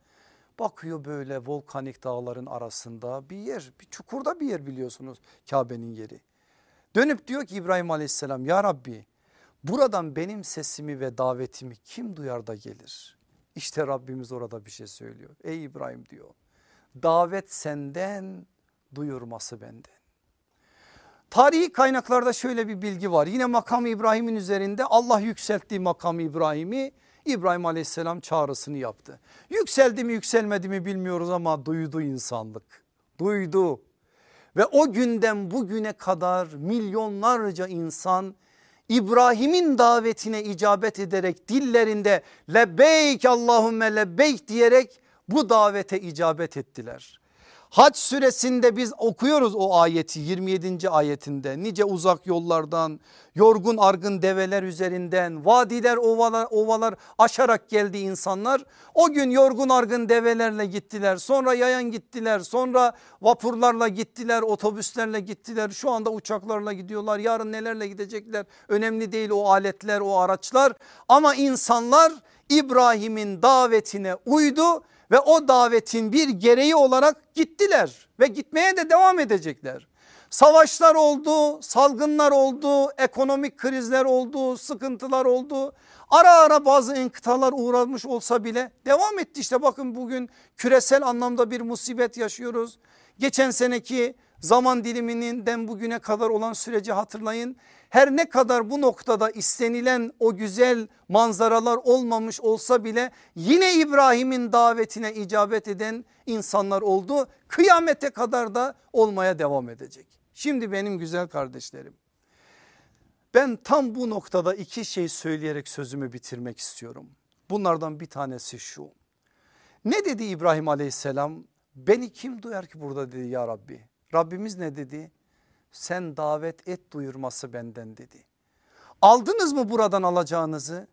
Bakıyor böyle volkanik dağların arasında bir yer bir çukurda bir yer biliyorsunuz Kabe'nin yeri. Dönüp diyor ki İbrahim aleyhisselam ya Rabbi buradan benim sesimi ve davetimi kim duyar da gelir? İşte Rabbimiz orada bir şey söylüyor. Ey İbrahim diyor davet senden duyurması benden. Tarihi kaynaklarda şöyle bir bilgi var. Yine makam İbrahim'in üzerinde Allah yükselttiği makam İbrahim'i İbrahim aleyhisselam çağrısını yaptı. Yükseldi mi yükselmedi mi bilmiyoruz ama duydu insanlık. Duydu ve o günden bugüne kadar milyonlarca insan İbrahim'in davetine icabet ederek dillerinde lebbeyk Allahümme lebbeyk diyerek bu davete icabet ettiler. Haç süresinde biz okuyoruz o ayeti 27. ayetinde. Nice uzak yollardan yorgun argın develer üzerinden vadiler ovalar, ovalar aşarak geldi insanlar. O gün yorgun argın develerle gittiler. Sonra yayan gittiler sonra vapurlarla gittiler otobüslerle gittiler. Şu anda uçaklarla gidiyorlar yarın nelerle gidecekler? Önemli değil o aletler o araçlar. Ama insanlar İbrahim'in davetine uydu ve o davetin bir gereği olarak gittiler ve gitmeye de devam edecekler. Savaşlar oldu, salgınlar oldu, ekonomik krizler oldu, sıkıntılar oldu. Ara ara bazı enkıtalar uğramış olsa bile devam etti işte bakın bugün küresel anlamda bir musibet yaşıyoruz. Geçen seneki zaman diliminden bugüne kadar olan süreci hatırlayın. Her ne kadar bu noktada istenilen o güzel manzaralar olmamış olsa bile yine İbrahim'in davetine icabet eden insanlar oldu. Kıyamete kadar da olmaya devam edecek. Şimdi benim güzel kardeşlerim ben tam bu noktada iki şey söyleyerek sözümü bitirmek istiyorum. Bunlardan bir tanesi şu. Ne dedi İbrahim aleyhisselam? Beni kim duyar ki burada dedi ya Rabbi. Rabbimiz ne dedi? Sen davet et duyurması benden dedi. Aldınız mı buradan alacağınızı?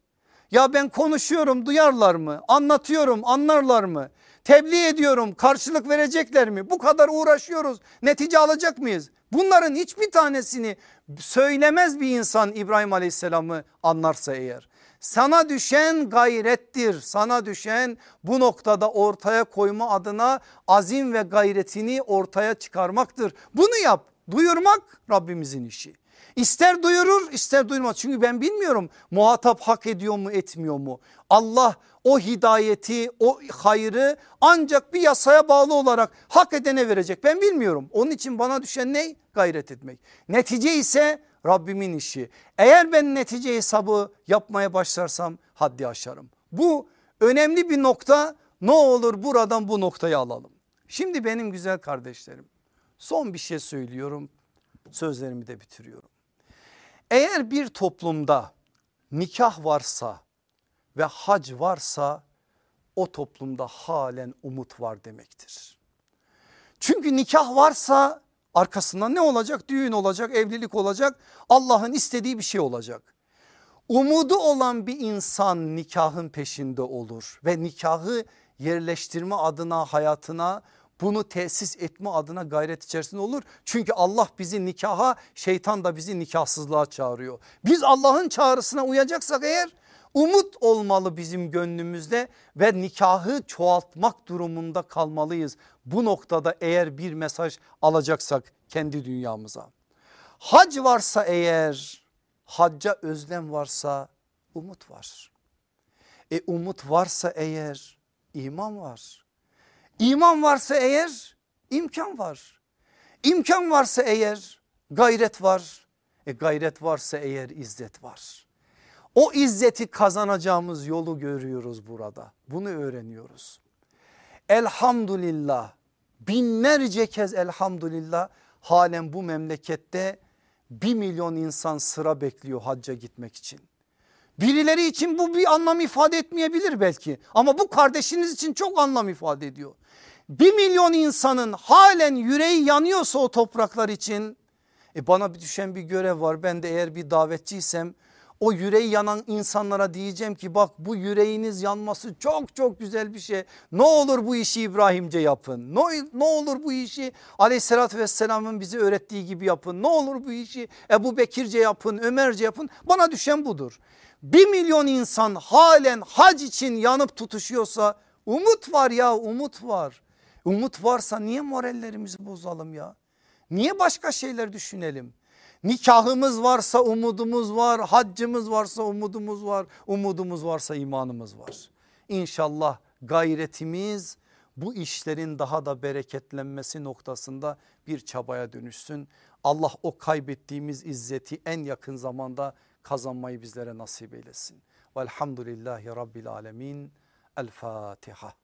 Ya ben konuşuyorum duyarlar mı? Anlatıyorum anlarlar mı? Tebliğ ediyorum karşılık verecekler mi? Bu kadar uğraşıyoruz netice alacak mıyız? Bunların hiçbir tanesini söylemez bir insan İbrahim Aleyhisselam'ı anlarsa eğer. Sana düşen gayrettir. Sana düşen bu noktada ortaya koyma adına azim ve gayretini ortaya çıkarmaktır. Bunu yap. Duyurmak Rabbimizin işi. İster duyurur ister duyurmaz. Çünkü ben bilmiyorum muhatap hak ediyor mu etmiyor mu? Allah o hidayeti o hayrı ancak bir yasaya bağlı olarak hak edene verecek. Ben bilmiyorum. Onun için bana düşen ne? Gayret etmek. Netice ise Rabbimin işi. Eğer ben netice hesabı yapmaya başlarsam haddi aşarım. Bu önemli bir nokta. Ne olur buradan bu noktayı alalım. Şimdi benim güzel kardeşlerim son bir şey söylüyorum. Sözlerimi de bitiriyorum. Eğer bir toplumda nikah varsa ve hac varsa o toplumda halen umut var demektir. Çünkü nikah varsa arkasından ne olacak? Düğün olacak, evlilik olacak, Allah'ın istediği bir şey olacak. Umudu olan bir insan nikahın peşinde olur ve nikahı yerleştirme adına hayatına bunu tesis etme adına gayret içerisinde olur. Çünkü Allah bizi nikaha şeytan da bizi nikahsızlığa çağırıyor. Biz Allah'ın çağrısına uyacaksak eğer umut olmalı bizim gönlümüzde ve nikahı çoğaltmak durumunda kalmalıyız. Bu noktada eğer bir mesaj alacaksak kendi dünyamıza. Hac varsa eğer hacca özlem varsa umut var. E umut varsa eğer iman var. İman varsa eğer imkan var. İmkan varsa eğer gayret var. E gayret varsa eğer izzet var. O izzeti kazanacağımız yolu görüyoruz burada. Bunu öğreniyoruz. Elhamdülillah binlerce kez elhamdülillah halen bu memlekette bir milyon insan sıra bekliyor hacca gitmek için. Birileri için bu bir anlam ifade etmeyebilir belki ama bu kardeşiniz için çok anlam ifade ediyor bir milyon insanın halen yüreği yanıyorsa o topraklar için e bana düşen bir görev var. Ben de eğer bir davetçiysem o yüreği yanan insanlara diyeceğim ki bak bu yüreğiniz yanması çok çok güzel bir şey. Ne olur bu işi İbrahimce yapın. Ne, ne olur bu işi aleyhissalatü vesselamın bize öğrettiği gibi yapın. Ne olur bu işi Ebu Bekirce yapın Ömerce yapın. Bana düşen budur. Bir milyon insan halen hac için yanıp tutuşuyorsa umut var ya umut var. Umut varsa niye morallerimizi bozalım ya? Niye başka şeyler düşünelim? Nikahımız varsa umudumuz var, haccımız varsa umudumuz var, umudumuz varsa imanımız var. İnşallah gayretimiz bu işlerin daha da bereketlenmesi noktasında bir çabaya dönüşsün. Allah o kaybettiğimiz izzeti en yakın zamanda kazanmayı bizlere nasip eylesin. Velhamdülillahi Rabbil Alemin. El Fatiha.